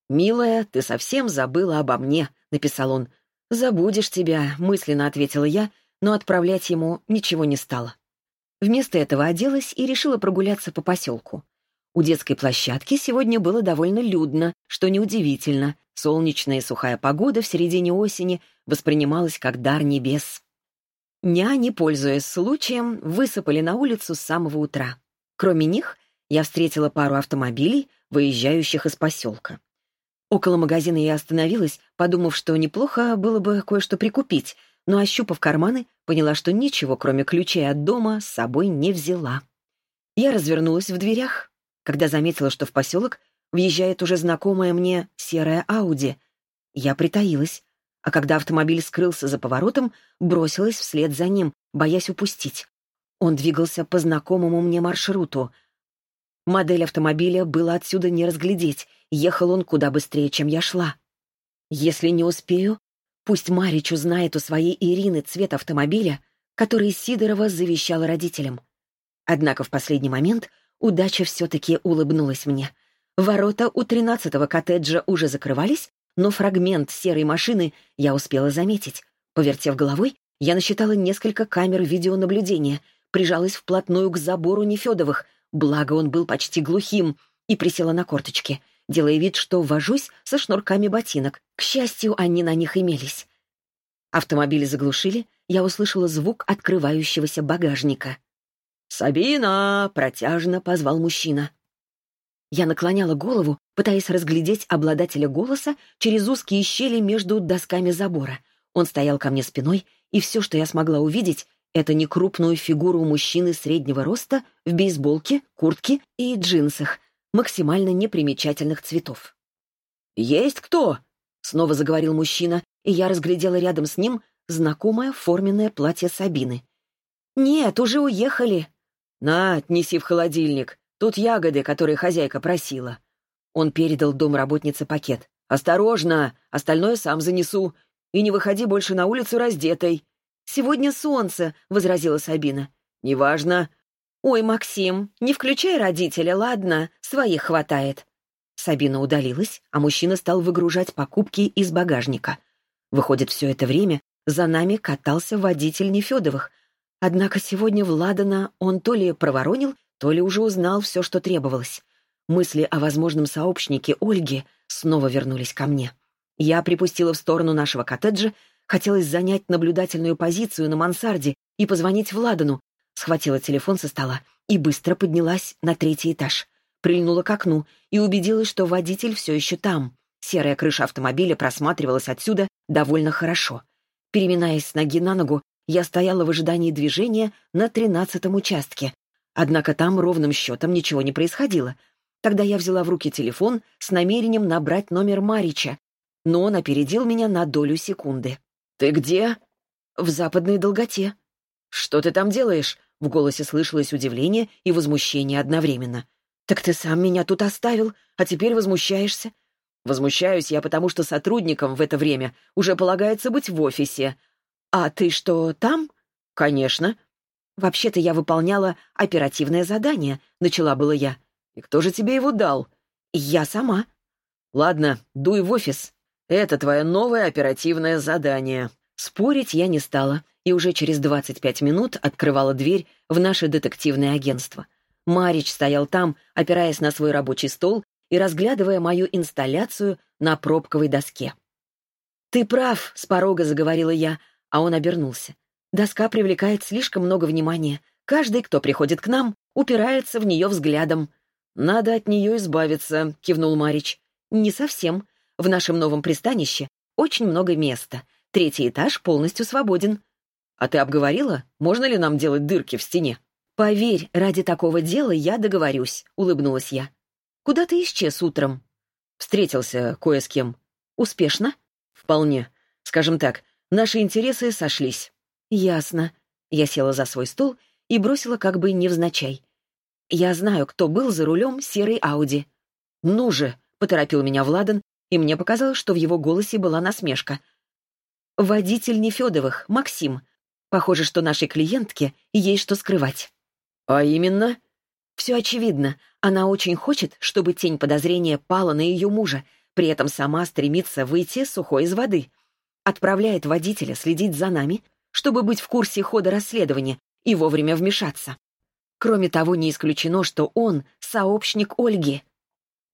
«Милая, ты совсем забыла обо мне», — написал он. «Забудешь тебя», — мысленно ответила я, но отправлять ему ничего не стало. Вместо этого оделась и решила прогуляться по поселку. У детской площадки сегодня было довольно людно, что неудивительно. Солнечная и сухая погода в середине осени воспринималась как дар небес. Няни, пользуясь случаем, высыпали на улицу с самого утра. Кроме них, я встретила пару автомобилей, выезжающих из поселка. Около магазина я остановилась, подумав, что неплохо было бы кое-что прикупить, но, ощупав карманы, поняла, что ничего, кроме ключей от дома, с собой не взяла. Я развернулась в дверях, когда заметила, что в поселок въезжает уже знакомая мне серая Ауди. Я притаилась. а когда автомобиль скрылся за поворотом, бросилась вслед за ним, боясь упустить. Он двигался по знакомому мне маршруту. Модель автомобиля было отсюда не разглядеть, ехал он куда быстрее, чем я шла. Если не успею, пусть Марич узнает у своей Ирины цвет автомобиля, который Сидорова завещала родителям. Однако в последний момент удача все-таки улыбнулась мне. Ворота у тринадцатого коттеджа уже закрывались, но фрагмент серой машины я успела заметить. Повертев головой, я насчитала несколько камер видеонаблюдения, прижалась вплотную к забору Нефедовых, благо он был почти глухим, и присела на корточки, делая вид, что вожусь со шнурками ботинок. К счастью, они на них имелись. Автомобили заглушили, я услышала звук открывающегося багажника. «Сабина!» — протяжно позвал мужчина. Я наклоняла голову, пытаясь разглядеть обладателя голоса через узкие щели между досками забора. Он стоял ко мне спиной, и все, что я смогла увидеть, это некрупную фигуру мужчины среднего роста в бейсболке, куртке и джинсах, максимально непримечательных цветов. «Есть кто?» — снова заговорил мужчина, и я разглядела рядом с ним знакомое форменное платье Сабины. «Нет, уже уехали». «На, отнеси в холодильник. Тут ягоды, которые хозяйка просила». Он передал домработнице пакет. «Осторожно, остальное сам занесу. И не выходи больше на улицу раздетой». «Сегодня солнце», — возразила Сабина. «Неважно». «Ой, Максим, не включай родителя, ладно? Своих хватает». Сабина удалилась, а мужчина стал выгружать покупки из багажника. Выходит, все это время за нами катался водитель Нефедовых. Однако сегодня в Ладана он то ли проворонил, то ли уже узнал все, что требовалось. Мысли о возможном сообщнике Ольги снова вернулись ко мне. Я припустила в сторону нашего коттеджа, хотелось занять наблюдательную позицию на мансарде и позвонить Владану, схватила телефон со стола и быстро поднялась на третий этаж. Прильнула к окну и убедилась, что водитель все еще там. Серая крыша автомобиля просматривалась отсюда довольно хорошо. Переминаясь с ноги на ногу, я стояла в ожидании движения на тринадцатом участке. Однако там ровным счетом ничего не происходило. Тогда я взяла в руки телефон с намерением набрать номер Марича, но он опередил меня на долю секунды. «Ты где?» «В западной долготе». «Что ты там делаешь?» В голосе слышалось удивление и возмущение одновременно. «Так ты сам меня тут оставил, а теперь возмущаешься?» «Возмущаюсь я, потому что сотрудникам в это время уже полагается быть в офисе. А ты что, там?» «Конечно». «Вообще-то я выполняла оперативное задание», — начала было я. «И кто же тебе его дал?» «Я сама». «Ладно, дуй в офис. Это твое новое оперативное задание». Спорить я не стала, и уже через 25 минут открывала дверь в наше детективное агентство. Марич стоял там, опираясь на свой рабочий стол и разглядывая мою инсталляцию на пробковой доске. «Ты прав», — с порога заговорила я, а он обернулся. «Доска привлекает слишком много внимания. Каждый, кто приходит к нам, упирается в нее взглядом». «Надо от нее избавиться», — кивнул Марич. «Не совсем. В нашем новом пристанище очень много места. Третий этаж полностью свободен». «А ты обговорила, можно ли нам делать дырки в стене?» «Поверь, ради такого дела я договорюсь», — улыбнулась я. «Куда ты исчез утром?» «Встретился кое с кем». «Успешно?» «Вполне. Скажем так, наши интересы сошлись». «Ясно». Я села за свой стол и бросила как бы невзначай. «Я знаю, кто был за рулем серой Ауди». «Ну же!» — поторопил меня Владан, и мне показалось, что в его голосе была насмешка. «Водитель Нефедовых, Максим. Похоже, что нашей клиентке есть что скрывать». «А именно?» «Все очевидно. Она очень хочет, чтобы тень подозрения пала на ее мужа, при этом сама стремится выйти сухой из воды. Отправляет водителя следить за нами, чтобы быть в курсе хода расследования и вовремя вмешаться. Кроме того, не исключено, что он — сообщник Ольги».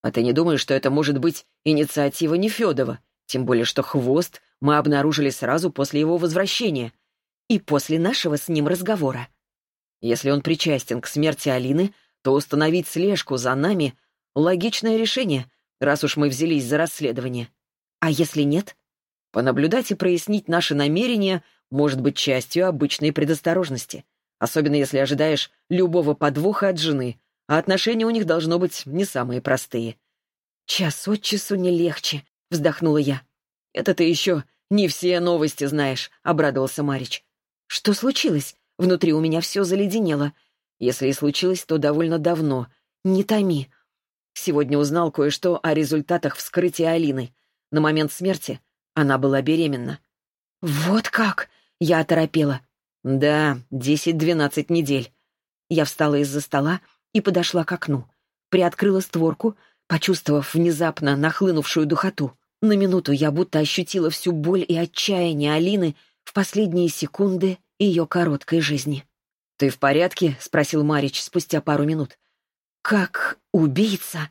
«А ты не думаешь, что это может быть инициатива Нефедова? Тем более, что хвост мы обнаружили сразу после его возвращения. И после нашего с ним разговора. Если он причастен к смерти Алины, то установить слежку за нами — логичное решение, раз уж мы взялись за расследование. А если нет? Понаблюдать и прояснить наши намерения может быть частью обычной предосторожности, особенно если ожидаешь любого подвоха от жены, а отношения у них должно быть не самые простые. «Час от часу не легче», — вздохнула я. «Это ты еще не все новости знаешь», — обрадовался Марич. «Что случилось? Внутри у меня все заледенело. Если и случилось, то довольно давно. Не томи. Сегодня узнал кое-что о результатах вскрытия Алины. На момент смерти она была беременна. «Вот как!» — я оторопела. «Да, десять-двенадцать недель». Я встала из-за стола и подошла к окну. Приоткрыла створку, почувствовав внезапно нахлынувшую духоту. На минуту я будто ощутила всю боль и отчаяние Алины в последние секунды ее короткой жизни. «Ты в порядке?» — спросил Марич спустя пару минут. «Как убийца?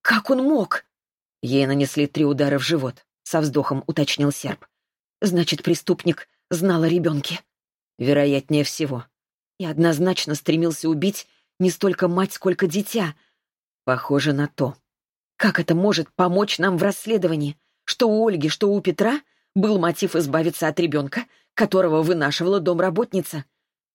Как он мог?» Ей нанесли три удара в живот, со вздохом уточнил серб. «Значит, преступник знал о ребенке?» «Вероятнее всего». И однозначно стремился убить не столько мать, сколько дитя. Похоже на то. Как это может помочь нам в расследовании? Что у Ольги, что у Петра был мотив избавиться от ребенка, которого вынашивала домработница.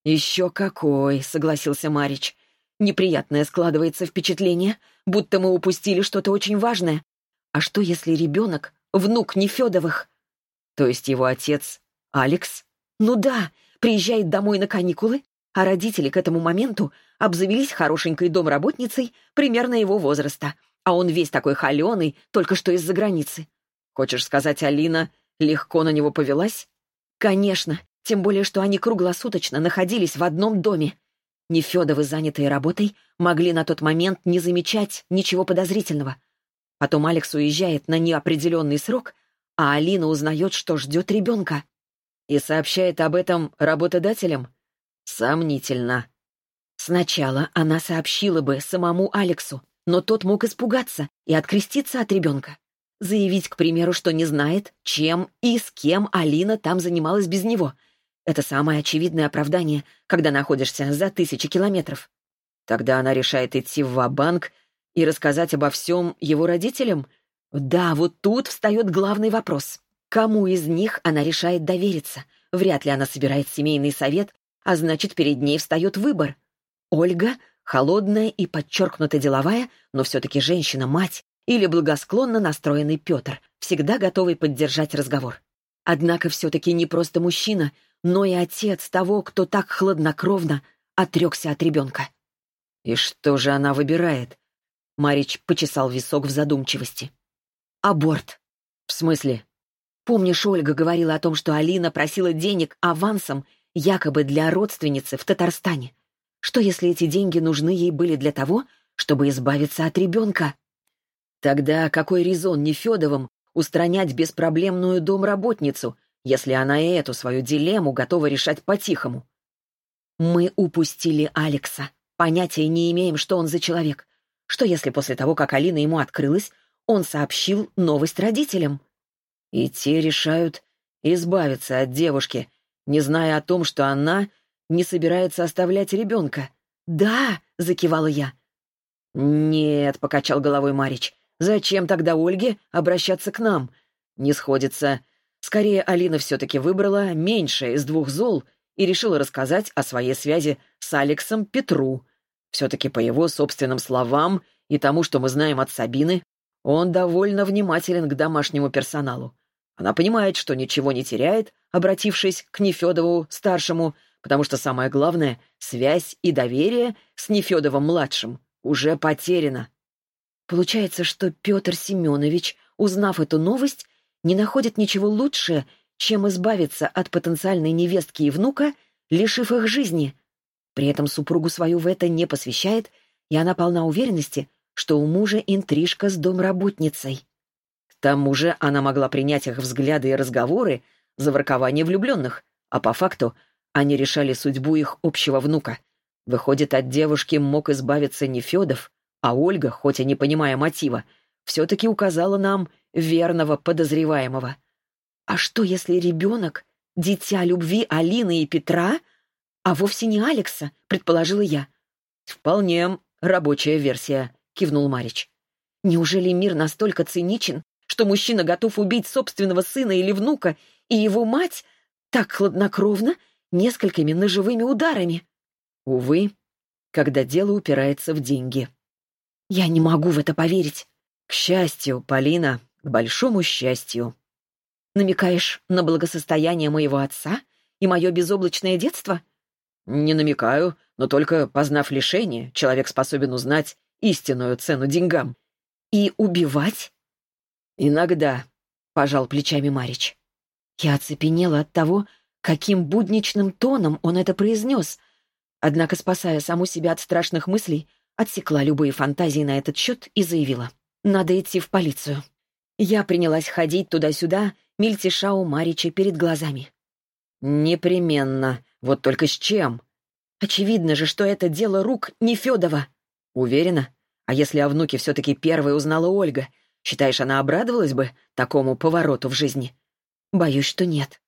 «Еще какой!» — согласился Марич. «Неприятное складывается впечатление, будто мы упустили что-то очень важное. А что, если ребенок — внук Нефедовых?» «То есть его отец — Алекс?» «Ну да, приезжает домой на каникулы, а родители к этому моменту обзавелись хорошенькой домработницей примерно его возраста, а он весь такой холеный, только что из-за границы. Хочешь сказать, Алина легко на него повелась? Конечно, тем более, что они круглосуточно находились в одном доме. Нефедовы, занятые работой, могли на тот момент не замечать ничего подозрительного. Потом Алекс уезжает на неопределенный срок, а Алина узнает, что ждет ребенка. И сообщает об этом работодателям? Сомнительно. Сначала она сообщила бы самому Алексу, но тот мог испугаться и откреститься от ребенка. Заявить, к примеру, что не знает, чем и с кем Алина там занималась без него. Это самое очевидное оправдание, когда находишься за тысячи километров. Тогда она решает идти в ва-банк и рассказать обо всем его родителям? Да, вот тут встает главный вопрос. Кому из них она решает довериться? Вряд ли она собирает семейный совет, а значит, перед ней встает выбор. Ольга — холодная и подчеркнуто деловая, но все-таки женщина-мать, или благосклонно настроенный Петр, всегда готовый поддержать разговор. Однако все-таки не просто мужчина, но и отец того, кто так хладнокровно отрекся от ребенка. «И что же она выбирает?» Марич почесал висок в задумчивости. «Аборт». «В смысле?» «Помнишь, Ольга говорила о том, что Алина просила денег авансом якобы для родственницы в Татарстане? Что, если эти деньги нужны ей были для того, чтобы избавиться от ребенка?» Тогда какой резон Нефедовым устранять беспроблемную домработницу, если она и эту свою дилемму готова решать по-тихому? Мы упустили Алекса. Понятия не имеем, что он за человек. Что если после того, как Алина ему открылась, он сообщил новость родителям? И те решают избавиться от девушки, не зная о том, что она не собирается оставлять ребенка. «Да», — закивала я. «Нет», — покачал головой Марич, Зачем тогда Ольге обращаться к нам? Не сходится. Скорее, Алина все-таки выбрала меньшее из двух зол и решила рассказать о своей связи с Алексом Петру. Все-таки по его собственным словам и тому, что мы знаем от Сабины, он довольно внимателен к домашнему персоналу. Она понимает, что ничего не теряет, обратившись к Нефедову-старшему, потому что самое главное — связь и доверие с Нефедовым-младшим уже потеряно. Получается, что Петр Семенович, узнав эту новость, не находит ничего лучше, чем избавиться от потенциальной невестки и внука, лишив их жизни. При этом супругу свою в это не посвящает, и она полна уверенности, что у мужа интрижка с домработницей. К тому же она могла принять их взгляды и разговоры за воркование влюбленных, а по факту они решали судьбу их общего внука. Выходит, от девушки мог избавиться не Федов, а Ольга, хоть и не понимая мотива, все-таки указала нам верного подозреваемого. А что, если ребенок — дитя любви Алины и Петра, а вовсе не Алекса, предположила я. «Вполне рабочая версия», — кивнул Марич. «Неужели мир настолько циничен, что мужчина готов убить собственного сына или внука, и его мать так хладнокровно, несколькими ножевыми ударами?» Увы, когда дело упирается в деньги. Я не могу в это поверить. К счастью, Полина, к большому счастью. Намекаешь на благосостояние моего отца и мое безоблачное детство?» «Не намекаю, но только познав лишение, человек способен узнать истинную цену деньгам». «И убивать?» «Иногда», — пожал плечами Марич. Я оцепенела от того, каким будничным тоном он это произнес. Однако, спасая саму себя от страшных мыслей, отсекла любые фантазии на этот счет и заявила. «Надо идти в полицию». Я принялась ходить туда-сюда, мельтеша у Марича перед глазами. «Непременно. Вот только с чем?» «Очевидно же, что это дело рук не Федова». «Уверена? А если о внуке все-таки первой узнала Ольга? Считаешь, она обрадовалась бы такому повороту в жизни?» «Боюсь, что нет».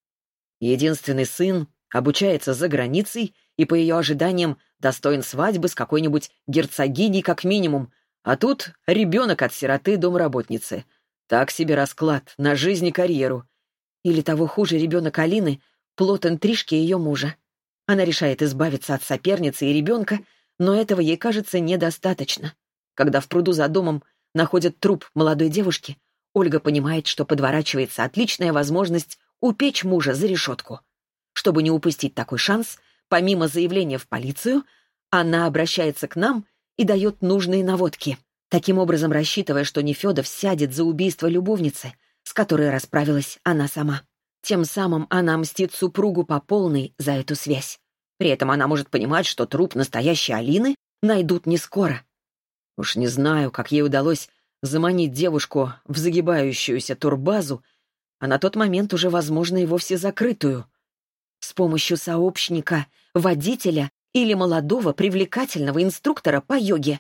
Единственный сын обучается за границей и, по ее ожиданиям, достоин свадьбы с какой-нибудь герцогиней как минимум, а тут ребенок от сироты домработницы. Так себе расклад на жизнь и карьеру. Или того хуже, ребенок Алины — плод интрижки ее мужа. Она решает избавиться от соперницы и ребенка, но этого ей кажется недостаточно. Когда в пруду за домом находят труп молодой девушки, Ольга понимает, что подворачивается отличная возможность упечь мужа за решетку. Чтобы не упустить такой шанс, помимо заявления в полицию, она обращается к нам и дает нужные наводки, таким образом рассчитывая, что Нефедов сядет за убийство любовницы, с которой расправилась она сама. Тем самым она мстит супругу по полной за эту связь. При этом она может понимать, что труп настоящей Алины найдут не скоро. Уж не знаю, как ей удалось заманить девушку в загибающуюся турбазу а на тот момент уже, возможно, и вовсе закрытую. С помощью сообщника, водителя или молодого привлекательного инструктора по йоге.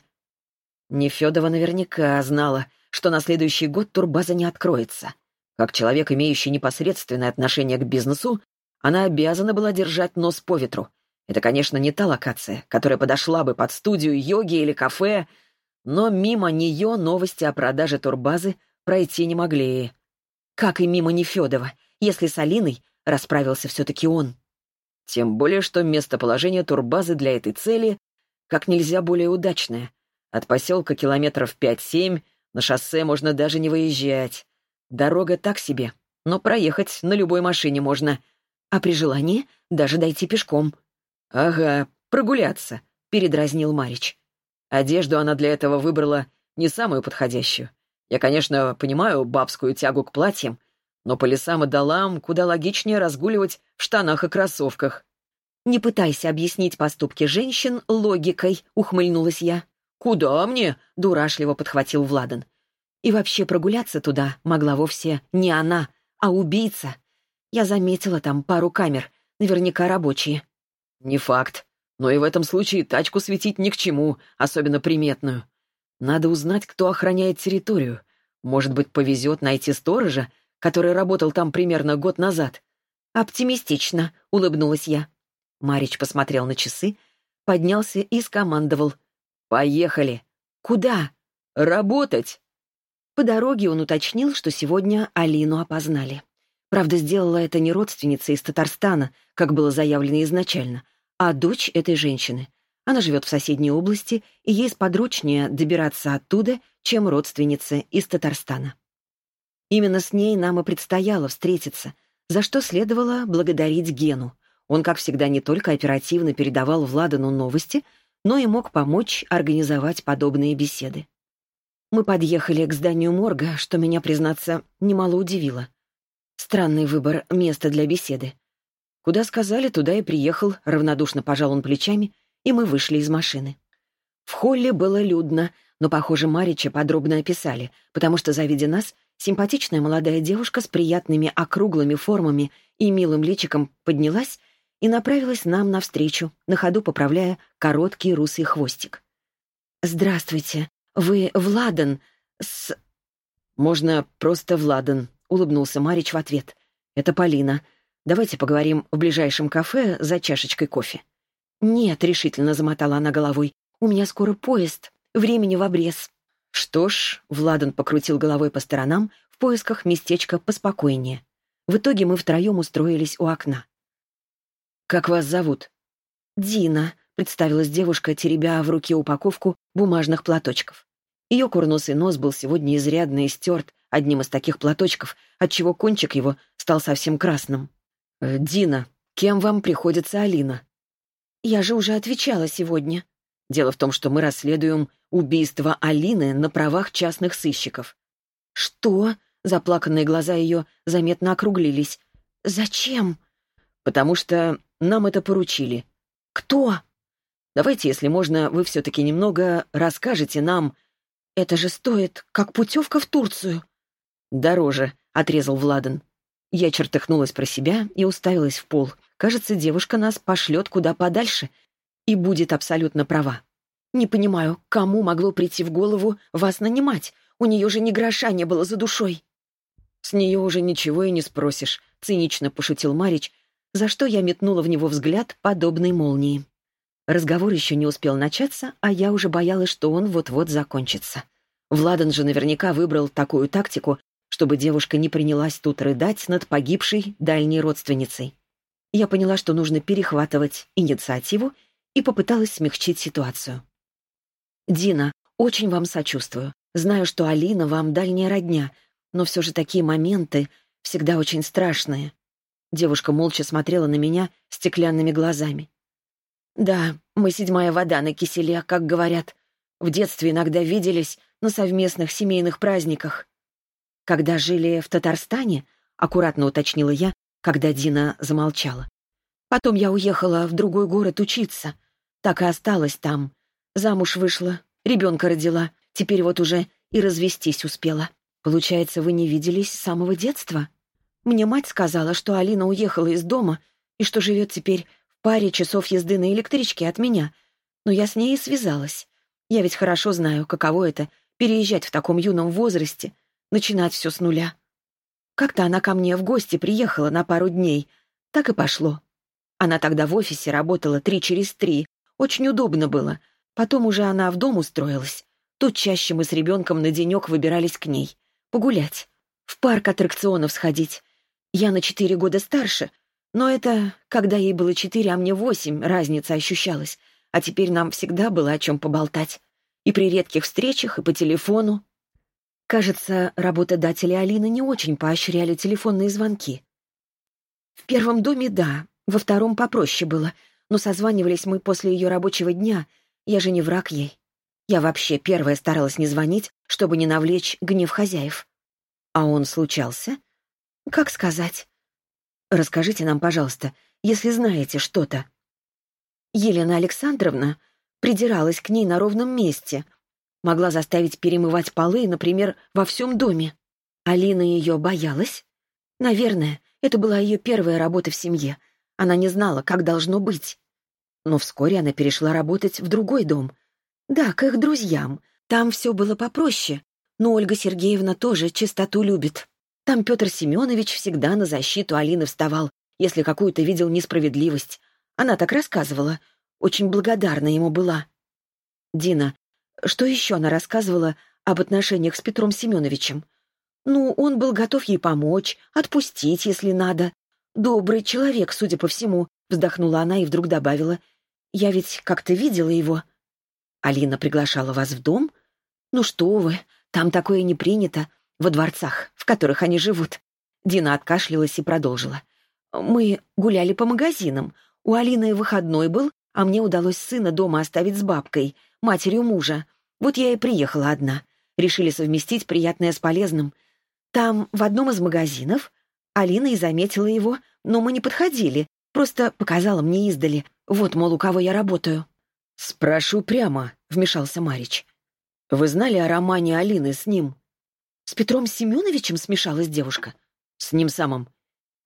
Нефедова наверняка знала, что на следующий год турбаза не откроется. Как человек, имеющий непосредственное отношение к бизнесу, она обязана была держать нос по ветру. Это, конечно, не та локация, которая подошла бы под студию йоги или кафе, но мимо нее новости о продаже турбазы пройти не могли как и мимо Нефедова, если с Алиной расправился все-таки он. Тем более, что местоположение турбазы для этой цели как нельзя более удачное. От поселка километров 5-7 на шоссе можно даже не выезжать. Дорога так себе, но проехать на любой машине можно. А при желании даже дойти пешком. «Ага, прогуляться», — передразнил Марич. Одежду она для этого выбрала не самую подходящую. Я, конечно, понимаю бабскую тягу к платьям, но по лесам и долам куда логичнее разгуливать в штанах и кроссовках. «Не пытайся объяснить поступки женщин логикой», — ухмыльнулась я. «Куда мне?» — дурашливо подхватил Владан. И вообще прогуляться туда могла вовсе не она, а убийца. Я заметила там пару камер, наверняка рабочие. «Не факт. Но и в этом случае тачку светить ни к чему, особенно приметную. Надо узнать, кто охраняет территорию. Может быть, повезет найти сторожа, который работал там примерно год назад. «Оптимистично», — улыбнулась я. Марич посмотрел на часы, поднялся и скомандовал. «Поехали». «Куда?» «Работать». По дороге он уточнил, что сегодня Алину опознали. Правда, сделала это не родственница из Татарстана, как было заявлено изначально, а дочь этой женщины. Она живет в соседней области, и ей сподручнее добираться оттуда, чем родственницы из Татарстана. Именно с ней нам и предстояло встретиться, за что следовало благодарить Гену. Он, как всегда, не только оперативно передавал Владану новости, но и мог помочь организовать подобные беседы. Мы подъехали к зданию морга, что меня, признаться, немало удивило. Странный выбор места для беседы. Куда сказали, туда и приехал, равнодушно пожал он плечами и мы вышли из машины. В холле было людно, но, похоже, Марича подробно описали, потому что, завидя нас, симпатичная молодая девушка с приятными округлыми формами и милым личиком поднялась и направилась нам навстречу, на ходу поправляя короткий русый хвостик. «Здравствуйте. Вы Владан с...» «Можно просто Владан», — улыбнулся Марич в ответ. «Это Полина. Давайте поговорим в ближайшем кафе за чашечкой кофе». «Нет», — решительно замотала она головой, — «у меня скоро поезд, времени в обрез». «Что ж», — Владан покрутил головой по сторонам в поисках местечка поспокойнее. В итоге мы втроем устроились у окна. «Как вас зовут?» «Дина», — представилась девушка, теребя в руке упаковку бумажных платочков. Ее курносый нос был сегодня изрядно истерт одним из таких платочков, отчего кончик его стал совсем красным. «Э, «Дина, кем вам приходится Алина?» «Я же уже отвечала сегодня». Дело в том, что мы расследуем убийство Алины на правах частных сыщиков. «Что?» — заплаканные глаза ее заметно округлились. «Зачем?» «Потому что нам это поручили». «Кто?» «Давайте, если можно, вы все-таки немного расскажете нам...» «Это же стоит, как путевка в Турцию». «Дороже», — отрезал Владан. Я чертыхнулась про себя и уставилась в пол. Кажется, девушка нас пошлет куда подальше и будет абсолютно права. «Не понимаю, кому могло прийти в голову вас нанимать? У нее же ни гроша не было за душой». «С нее уже ничего и не спросишь», — цинично пошутил Марич, за что я метнула в него взгляд подобной молнии. Разговор еще не успел начаться, а я уже боялась, что он вот-вот закончится. Владан же наверняка выбрал такую тактику, чтобы девушка не принялась тут рыдать над погибшей дальней родственницей. Я поняла, что нужно перехватывать инициативу и попыталась смягчить ситуацию. «Дина, очень вам сочувствую. Знаю, что Алина вам дальняя родня, но все же такие моменты всегда очень страшные». Девушка молча смотрела на меня стеклянными глазами. «Да, мы седьмая вода на киселе, как говорят. В детстве иногда виделись на совместных семейных праздниках. Когда жили в Татарстане, аккуратно уточнила я, когда Дина замолчала. Потом я уехала в другой город учиться. Так и осталась там. Замуж вышла, ребенка родила. Теперь вот уже и развестись успела. Получается, вы не виделись с самого детства? Мне мать сказала, что Алина уехала из дома и что живет теперь в паре часов езды на электричке от меня. Но я с ней и связалась. Я ведь хорошо знаю, каково это — переезжать в таком юном возрасте, начинать все с нуля. Как-то она ко мне в гости приехала на пару дней. Так и пошло. Она тогда в офисе работала три через три. Очень удобно было. Потом уже она в дом устроилась. Тут чаще мы с ребенком на денек выбирались к ней. Погулять. В парк аттракционов сходить. Я на четыре года старше. Но это, когда ей было четыре, а мне восемь, разница ощущалась. А теперь нам всегда было о чем поболтать. И при редких встречах, и по телефону. Кажется, работодатели Алины не очень поощряли телефонные звонки. В первом доме — да, во втором попроще было, но созванивались мы после ее рабочего дня, я же не враг ей. Я вообще первая старалась не звонить, чтобы не навлечь гнев хозяев. А он случался? Как сказать? Расскажите нам, пожалуйста, если знаете что-то. Елена Александровна придиралась к ней на ровном месте. Могла заставить перемывать полы, например, во всем доме. Алина ее боялась? Наверное, это была ее первая работа в семье. Она не знала, как должно быть. Но вскоре она перешла работать в другой дом, да, к их друзьям. Там все было попроще. Но Ольга Сергеевна тоже чистоту любит. Там Петр Семенович всегда на защиту Алины вставал, если какую-то видел несправедливость. Она так рассказывала. Очень благодарна ему была. Дина, что еще она рассказывала об отношениях с Петром Семеновичем? Ну, он был готов ей помочь, отпустить, если надо. Добрый человек, судя по всему, вздохнула она и вдруг добавила. Я ведь как-то видела его. Алина приглашала вас в дом? Ну что вы, там такое не принято, во дворцах, в которых они живут. Дина откашлялась и продолжила. Мы гуляли по магазинам. У Алины выходной был, а мне удалось сына дома оставить с бабкой, матерью мужа. Вот я и приехала одна. Решили совместить приятное с полезным. Там, в одном из магазинов, Алина и заметила его, но мы не подходили, просто показала мне издали. Вот, мол, у кого я работаю. «Спрошу прямо», — вмешался Марич. «Вы знали о романе Алины с ним?» «С Петром Семеновичем смешалась девушка?» «С ним самым».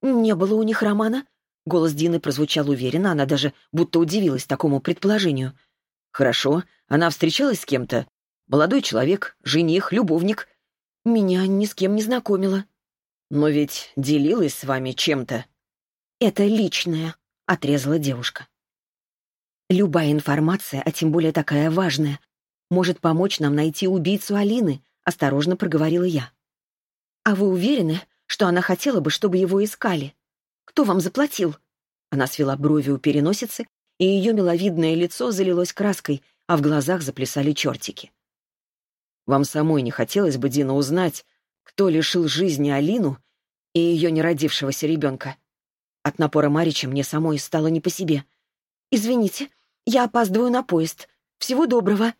«Не было у них романа?» Голос Дины прозвучал уверенно, она даже будто удивилась такому предположению. «Хорошо. Она встречалась с кем-то? Молодой человек, жених, любовник?» «Меня ни с кем не знакомила». «Но ведь делилась с вами чем-то». «Это личное», — отрезала девушка. Любая информация, а тем более такая важная, может помочь нам найти убийцу Алины, осторожно проговорила я. А вы уверены, что она хотела бы, чтобы его искали? Кто вам заплатил? Она свела брови у переносицы, и ее миловидное лицо залилось краской, а в глазах заплясали чертики. Вам самой не хотелось бы, Дина, узнать, кто лишил жизни Алину и ее неродившегося ребенка. От напора Марича мне самой стало не по себе. «Извините, я опаздываю на поезд. Всего доброго».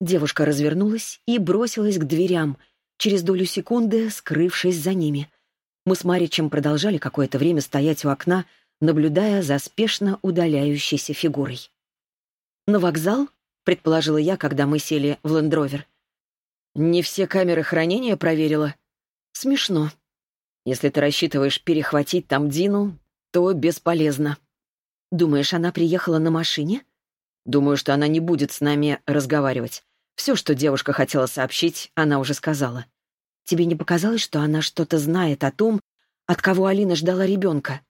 Девушка развернулась и бросилась к дверям, через долю секунды скрывшись за ними. Мы с Маричем продолжали какое-то время стоять у окна, наблюдая за спешно удаляющейся фигурой. «На вокзал?» — предположила я, когда мы сели в лендровер. «Не все камеры хранения проверила?» «Смешно. Если ты рассчитываешь перехватить там Дину, то бесполезно». «Думаешь, она приехала на машине?» «Думаю, что она не будет с нами разговаривать. Все, что девушка хотела сообщить, она уже сказала. Тебе не показалось, что она что-то знает о том, от кого Алина ждала ребенка?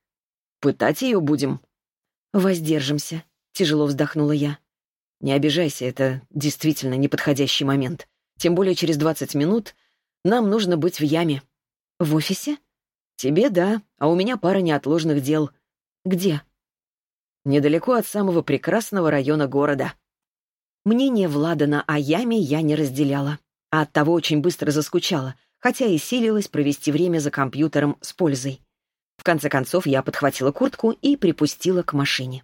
Пытать ее будем? Воздержимся, тяжело вздохнула я. Не обижайся, это действительно неподходящий момент. Тем более через двадцать минут нам нужно быть в яме. В офисе? Тебе да, а у меня пара неотложных дел. Где? Недалеко от самого прекрасного района города. Мнение Владана о яме я не разделяла, а оттого очень быстро заскучала, хотя и силилась провести время за компьютером с пользой. В конце концов, я подхватила куртку и припустила к машине.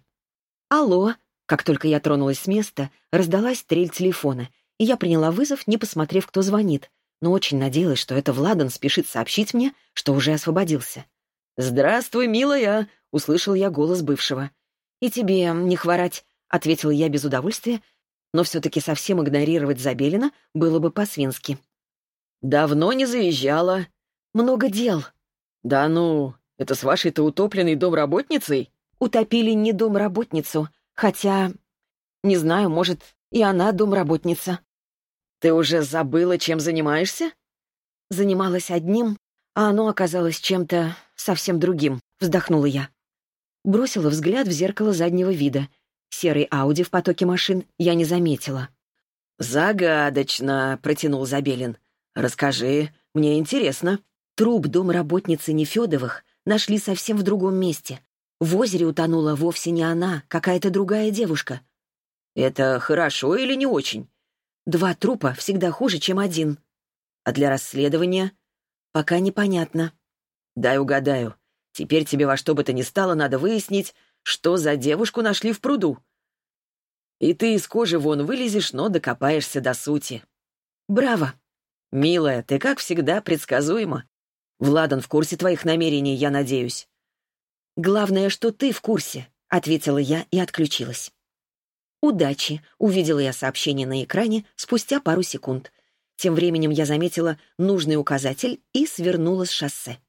«Алло!» Как только я тронулась с места, раздалась трель телефона, и я приняла вызов, не посмотрев, кто звонит, но очень надеялась, что это Владан спешит сообщить мне, что уже освободился. «Здравствуй, милая!» — услышал я голос бывшего. «И тебе не хворать», — ответила я без удовольствия, но все-таки совсем игнорировать Забелина было бы по-свински. «Давно не заезжала». «Много дел». «Да ну, это с вашей-то утопленной домработницей?» «Утопили не домработницу, хотя... Не знаю, может, и она домработница». «Ты уже забыла, чем занимаешься?» «Занималась одним, а оно оказалось чем-то совсем другим», — вздохнула я. Бросила взгляд в зеркало заднего вида. Серый Ауди в потоке машин я не заметила. «Загадочно», — протянул Забелин. «Расскажи, мне интересно». Труп домработницы Нефедовых нашли совсем в другом месте. В озере утонула вовсе не она, какая-то другая девушка. «Это хорошо или не очень?» «Два трупа всегда хуже, чем один». «А для расследования?» «Пока непонятно». «Дай угадаю. Теперь тебе во что бы то ни стало надо выяснить, что за девушку нашли в пруду. И ты из кожи вон вылезешь, но докопаешься до сути. Браво! Милая, ты, как всегда, предсказуема. Владан в курсе твоих намерений, я надеюсь. Главное, что ты в курсе, — ответила я и отключилась. «Удачи!» — увидела я сообщение на экране спустя пару секунд. Тем временем я заметила нужный указатель и свернула с шоссе.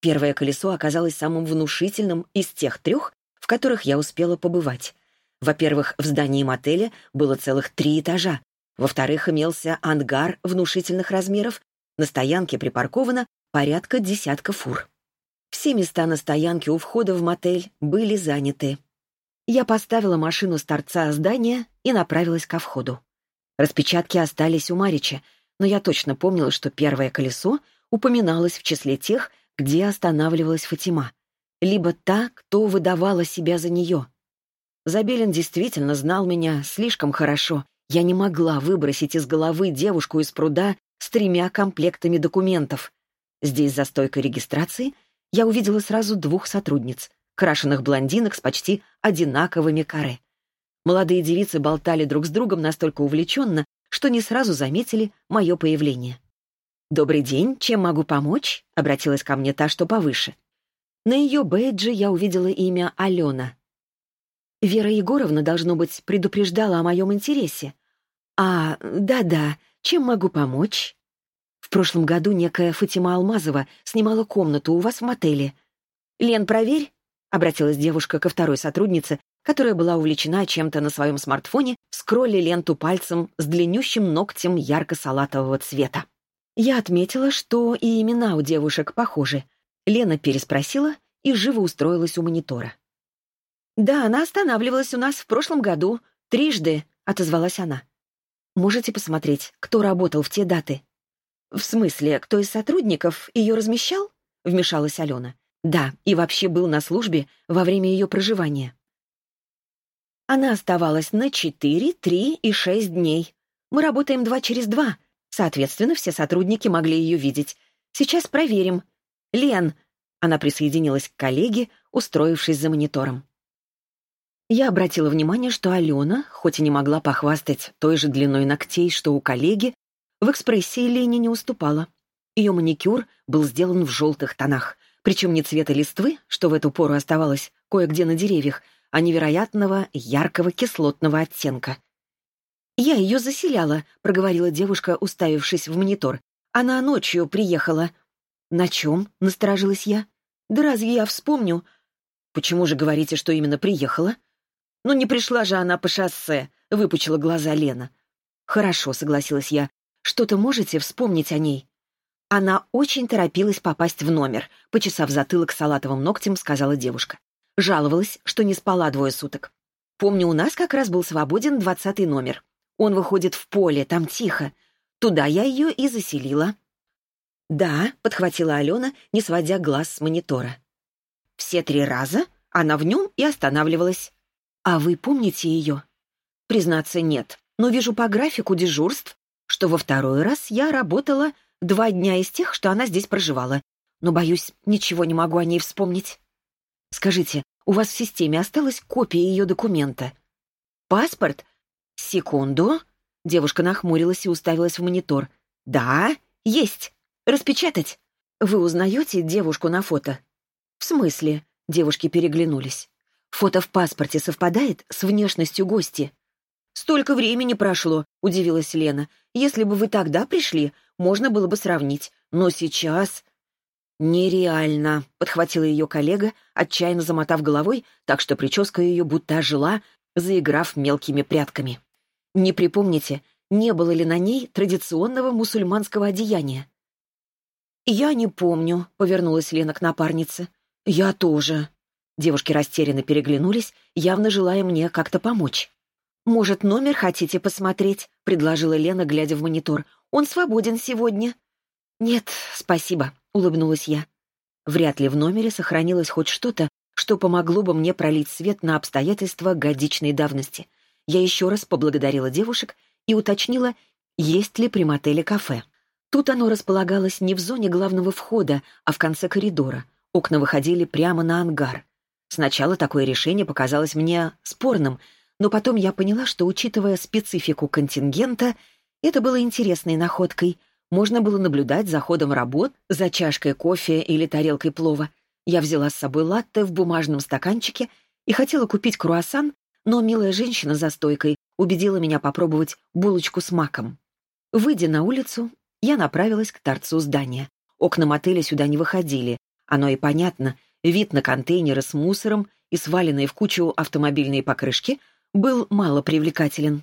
Первое колесо оказалось самым внушительным из тех трех, в которых я успела побывать. Во-первых, в здании мотеля было целых три этажа. Во-вторых, имелся ангар внушительных размеров. На стоянке припарковано порядка десятка фур. Все места на стоянке у входа в мотель были заняты. Я поставила машину с торца здания и направилась ко входу. Распечатки остались у Марича, но я точно помнила, что первое колесо упоминалось в числе тех, где останавливалась Фатима. Либо та, кто выдавала себя за нее. Забелин действительно знал меня слишком хорошо. Я не могла выбросить из головы девушку из пруда с тремя комплектами документов. Здесь за стойкой регистрации я увидела сразу двух сотрудниц, крашеных блондинок с почти одинаковыми каре. Молодые девицы болтали друг с другом настолько увлеченно, что не сразу заметили мое появление. «Добрый день, чем могу помочь?» — обратилась ко мне та, что повыше. На ее бейдже я увидела имя Алена. Вера Егоровна, должно быть, предупреждала о моем интересе. «А, да-да, чем могу помочь?» В прошлом году некая Фатима Алмазова снимала комнату у вас в мотеле. «Лен, проверь», — обратилась девушка ко второй сотруднице, которая была увлечена чем-то на своем смартфоне, скролли ленту пальцем с длиннющим ногтем ярко-салатового цвета. Я отметила, что и имена у девушек похожи. Лена переспросила и живо устроилась у монитора. «Да, она останавливалась у нас в прошлом году. Трижды», — отозвалась она. «Можете посмотреть, кто работал в те даты?» «В смысле, кто из сотрудников ее размещал?» — вмешалась Алена. «Да, и вообще был на службе во время ее проживания». Она оставалась на четыре, три и шесть дней. Мы работаем два через два. Соответственно, все сотрудники могли ее видеть. Сейчас проверим. Лен!» Она присоединилась к коллеге, устроившись за монитором. Я обратила внимание, что Алена, хоть и не могла похвастать той же длиной ногтей, что у коллеги, в экспрессии Лене не уступала. Ее маникюр был сделан в желтых тонах, причем не цвета листвы, что в эту пору оставалось кое-где на деревьях, а невероятного яркого кислотного оттенка. «Я ее заселяла», — проговорила девушка, уставившись в монитор. «Она ночью приехала». «На чем?» — насторожилась я. «Да разве я вспомню?» «Почему же говорите, что именно приехала?» «Ну не пришла же она по шоссе», — выпучила глаза Лена. «Хорошо», — согласилась я. «Что-то можете вспомнить о ней?» Она очень торопилась попасть в номер, почесав затылок салатовым ногтем, сказала девушка. Жаловалась, что не спала двое суток. Помню, у нас как раз был свободен двадцатый номер. Он выходит в поле, там тихо. Туда я ее и заселила. «Да», — подхватила Алена, не сводя глаз с монитора. «Все три раза она в нем и останавливалась». «А вы помните ее?» «Признаться, нет, но вижу по графику дежурств, что во второй раз я работала два дня из тех, что она здесь проживала, но, боюсь, ничего не могу о ней вспомнить». «Скажите, у вас в системе осталась копия ее документа?» «Паспорт? Секунду». Девушка нахмурилась и уставилась в монитор. «Да, есть. Распечатать. Вы узнаете девушку на фото?» «В смысле?» Девушки переглянулись. «Фото в паспорте совпадает с внешностью гости?» «Столько времени прошло», — удивилась Лена. «Если бы вы тогда пришли, можно было бы сравнить. Но сейчас...» «Нереально», — подхватила ее коллега, отчаянно замотав головой, так что прическа ее будто ожила, заиграв мелкими прядками. «Не припомните, не было ли на ней традиционного мусульманского одеяния?» «Я не помню», — повернулась Лена к напарнице. «Я тоже». Девушки растерянно переглянулись, явно желая мне как-то помочь. «Может, номер хотите посмотреть?» — предложила Лена, глядя в монитор. «Он свободен сегодня». «Нет, спасибо», — улыбнулась я. Вряд ли в номере сохранилось хоть что-то, что помогло бы мне пролить свет на обстоятельства годичной давности. Я еще раз поблагодарила девушек и уточнила, есть ли при мотеле кафе. Тут оно располагалось не в зоне главного входа, а в конце коридора. Окна выходили прямо на ангар. Сначала такое решение показалось мне спорным, но потом я поняла, что, учитывая специфику контингента, это было интересной находкой — можно было наблюдать за ходом работ, за чашкой кофе или тарелкой плова. Я взяла с собой латте в бумажном стаканчике и хотела купить круассан, но милая женщина за стойкой убедила меня попробовать булочку с маком. Выйдя на улицу, я направилась к торцу здания. Окна мотеля сюда не выходили. Оно и понятно, вид на контейнеры с мусором и сваленные в кучу автомобильные покрышки был мало привлекателен.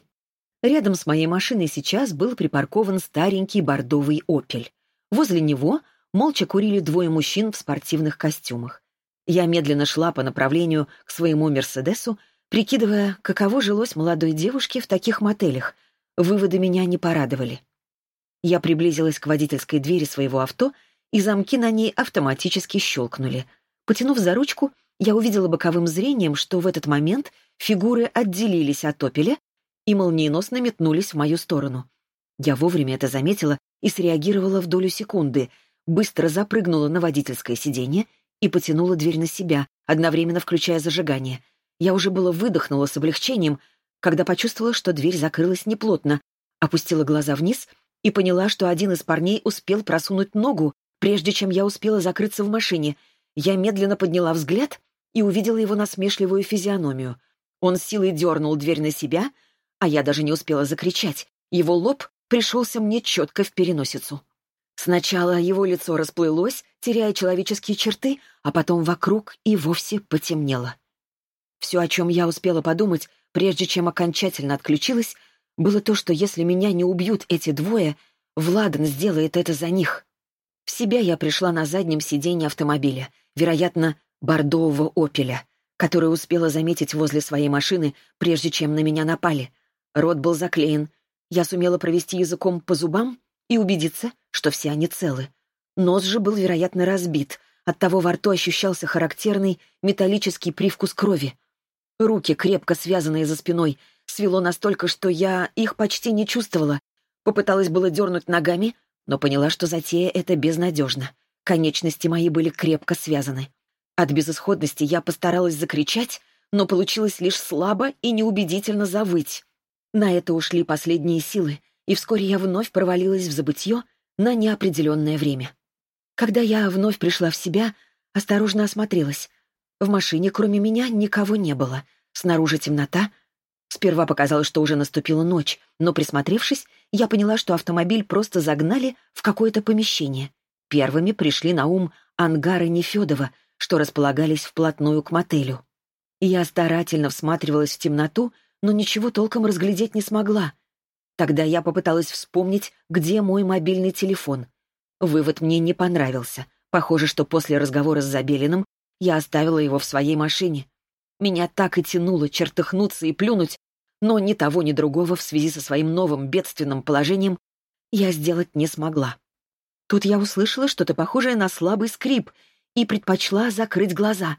Рядом с моей машиной сейчас был припаркован старенький бордовый «Опель». Возле него молча курили двое мужчин в спортивных костюмах. Я медленно шла по направлению к своему «Мерседесу», прикидывая, каково жилось молодой девушке в таких мотелях. Выводы меня не порадовали. Я приблизилась к водительской двери своего авто, и замки на ней автоматически щелкнули. Потянув за ручку, я увидела боковым зрением, что в этот момент фигуры отделились от «Опеля» и молниеносно метнулись в мою сторону. Я вовремя это заметила и среагировала в долю секунды, быстро запрыгнула на водительское сиденье и потянула дверь на себя, одновременно включая зажигание. Я уже было выдохнула с облегчением, когда почувствовала, что дверь закрылась неплотно, опустила глаза вниз и поняла, что один из парней успел просунуть ногу, прежде чем я успела закрыться в машине. Я медленно подняла взгляд и увидела его насмешливую физиономию. Он силой дернул дверь на себя — а я даже не успела закричать. Его лоб пришелся мне четко в переносицу. Сначала его лицо расплылось, теряя человеческие черты, а потом вокруг и вовсе потемнело. Все, о чем я успела подумать, прежде чем окончательно отключилась, было то, что если меня не убьют эти двое, Владан сделает это за них. В себя я пришла на заднем сиденье автомобиля, вероятно, бордового «Опеля», который успела заметить возле своей машины, прежде чем на меня напали. Рот был заклеен. Я сумела провести языком по зубам и убедиться, что все они целы. Нос же был, вероятно, разбит. Оттого во рту ощущался характерный металлический привкус крови. Руки, крепко связанные за спиной, свело настолько, что я их почти не чувствовала. Попыталась было дернуть ногами, но поняла, что затея эта безнадежна. Конечности мои были крепко связаны. От безысходности я постаралась закричать, но получилось лишь слабо и неубедительно завыть. На это ушли последние силы, и вскоре я вновь провалилась в забытье на неопределенное время. Когда я вновь пришла в себя, осторожно осмотрелась. В машине, кроме меня, никого не было. Снаружи темнота. Сперва показалось, что уже наступила ночь, но, присмотревшись, я поняла, что автомобиль просто загнали в какое-то помещение. Первыми пришли на ум ангары Нефедова, что располагались вплотную к мотелю. Я старательно всматривалась в темноту, но ничего толком разглядеть не смогла. Тогда я попыталась вспомнить, где мой мобильный телефон. Вывод мне не понравился. Похоже, что после разговора с Забелиным я оставила его в своей машине. Меня так и тянуло чертыхнуться и плюнуть, но ни того, ни другого в связи со своим новым бедственным положением я сделать не смогла. Тут я услышала что-то похожее на слабый скрип и предпочла закрыть глаза.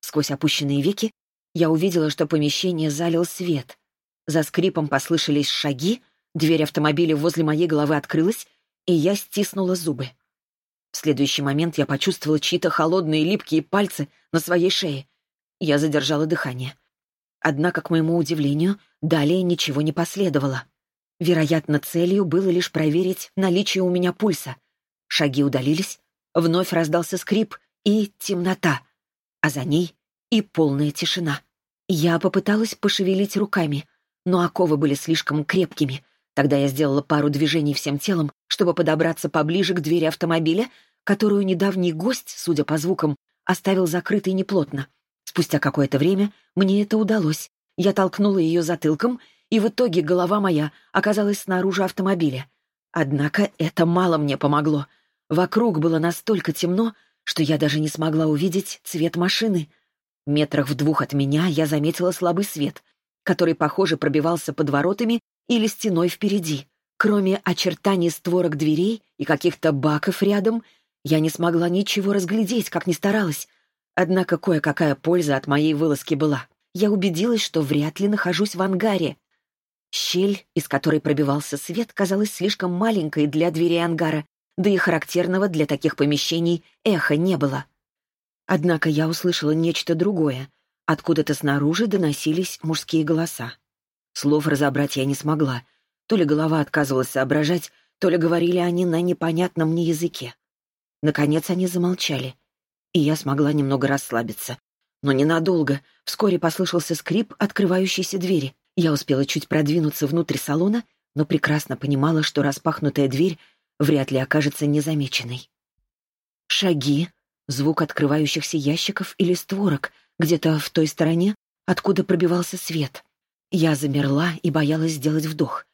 Сквозь опущенные веки я увидела, что помещение залил свет. За скрипом послышались шаги, дверь автомобиля возле моей головы открылась, и я стиснула зубы. В следующий момент я почувствовала чьи-то холодные липкие пальцы на своей шее. Я задержала дыхание. Однако, к моему удивлению, далее ничего не последовало. Вероятно, целью было лишь проверить наличие у меня пульса. Шаги удалились, вновь раздался скрип и темнота, а за ней и полная тишина. Я попыталась пошевелить руками, но оковы были слишком крепкими, Тогда я сделала пару движений всем телом, чтобы подобраться поближе к двери автомобиля, которую недавний гость, судя по звукам, оставил закрытой неплотно. Спустя какое-то время мне это удалось. Я толкнула ее затылком, и в итоге голова моя оказалась снаружи автомобиля. Однако это мало мне помогло. Вокруг было настолько темно, что я даже не смогла увидеть цвет машины. Метрах в двух от меня я заметила слабый свет, который, похоже, пробивался под воротами или стеной впереди. Кроме очертаний створок дверей и каких-то баков рядом, я не смогла ничего разглядеть, как ни старалась. Однако кое-какая польза от моей вылазки была. Я убедилась, что вряд ли нахожусь в ангаре. Щель, из которой пробивался свет, казалась слишком маленькой для двери ангара, да и характерного для таких помещений эха не было. Однако я услышала нечто другое. Откуда-то снаружи доносились мужские голоса. Слов разобрать я не смогла. То ли голова отказывалась соображать, то ли говорили они на непонятном мне языке. Наконец они замолчали, и я смогла немного расслабиться. Но ненадолго. Вскоре послышался скрип открывающейся двери. Я успела чуть продвинуться внутрь салона, но прекрасно понимала, что распахнутая дверь вряд ли окажется незамеченной. Шаги, звук открывающихся ящиков или створок где-то в той стороне, откуда пробивался свет. Я замерла и боялась сделать вдох.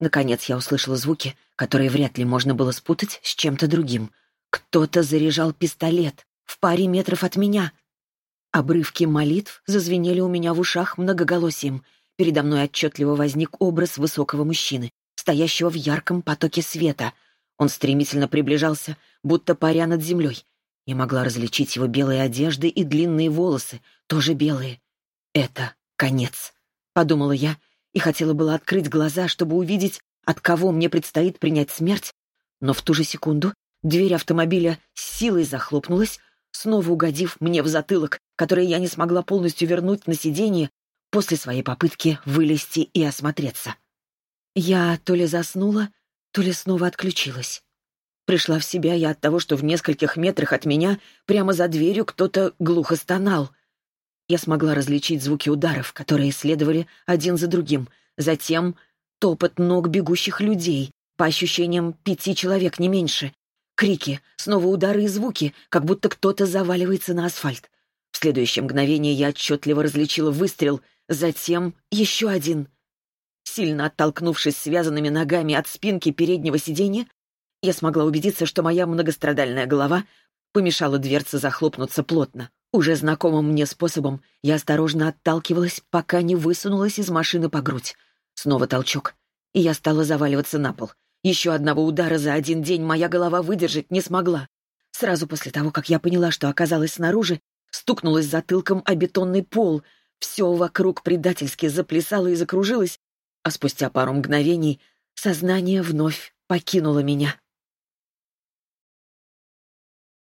Наконец я услышала звуки, которые вряд ли можно было спутать с чем-то другим. Кто-то заряжал пистолет в паре метров от меня. Обрывки молитв зазвенели у меня в ушах многоголосием. Передо мной отчетливо возник образ высокого мужчины, стоящего в ярком потоке света. Он стремительно приближался, будто паря над землей. Я могла различить его белые одежды и длинные волосы, тоже белые. Это конец подумала я и хотела было открыть глаза, чтобы увидеть, от кого мне предстоит принять смерть, но в ту же секунду дверь автомобиля с силой захлопнулась, снова угодив мне в затылок, который я не смогла полностью вернуть на сиденье после своей попытки вылезти и осмотреться. Я то ли заснула, то ли снова отключилась. Пришла в себя я от того, что в нескольких метрах от меня прямо за дверью кто-то глухо стонал. Я смогла различить звуки ударов, которые следовали один за другим. Затем топот ног бегущих людей, по ощущениям пяти человек, не меньше. Крики, снова удары и звуки, как будто кто-то заваливается на асфальт. В следующее мгновение я отчетливо различила выстрел, затем еще один. Сильно оттолкнувшись связанными ногами от спинки переднего сиденья, я смогла убедиться, что моя многострадальная голова помешала дверце захлопнуться плотно. Уже знакомым мне способом я осторожно отталкивалась, пока не высунулась из машины по грудь. Снова толчок, и я стала заваливаться на пол. Еще одного удара за один день моя голова выдержать не смогла. Сразу после того, как я поняла, что оказалась снаружи, стукнулась затылком о бетонный пол. Все вокруг предательски заплясало и закружилось, а спустя пару мгновений сознание вновь покинуло меня.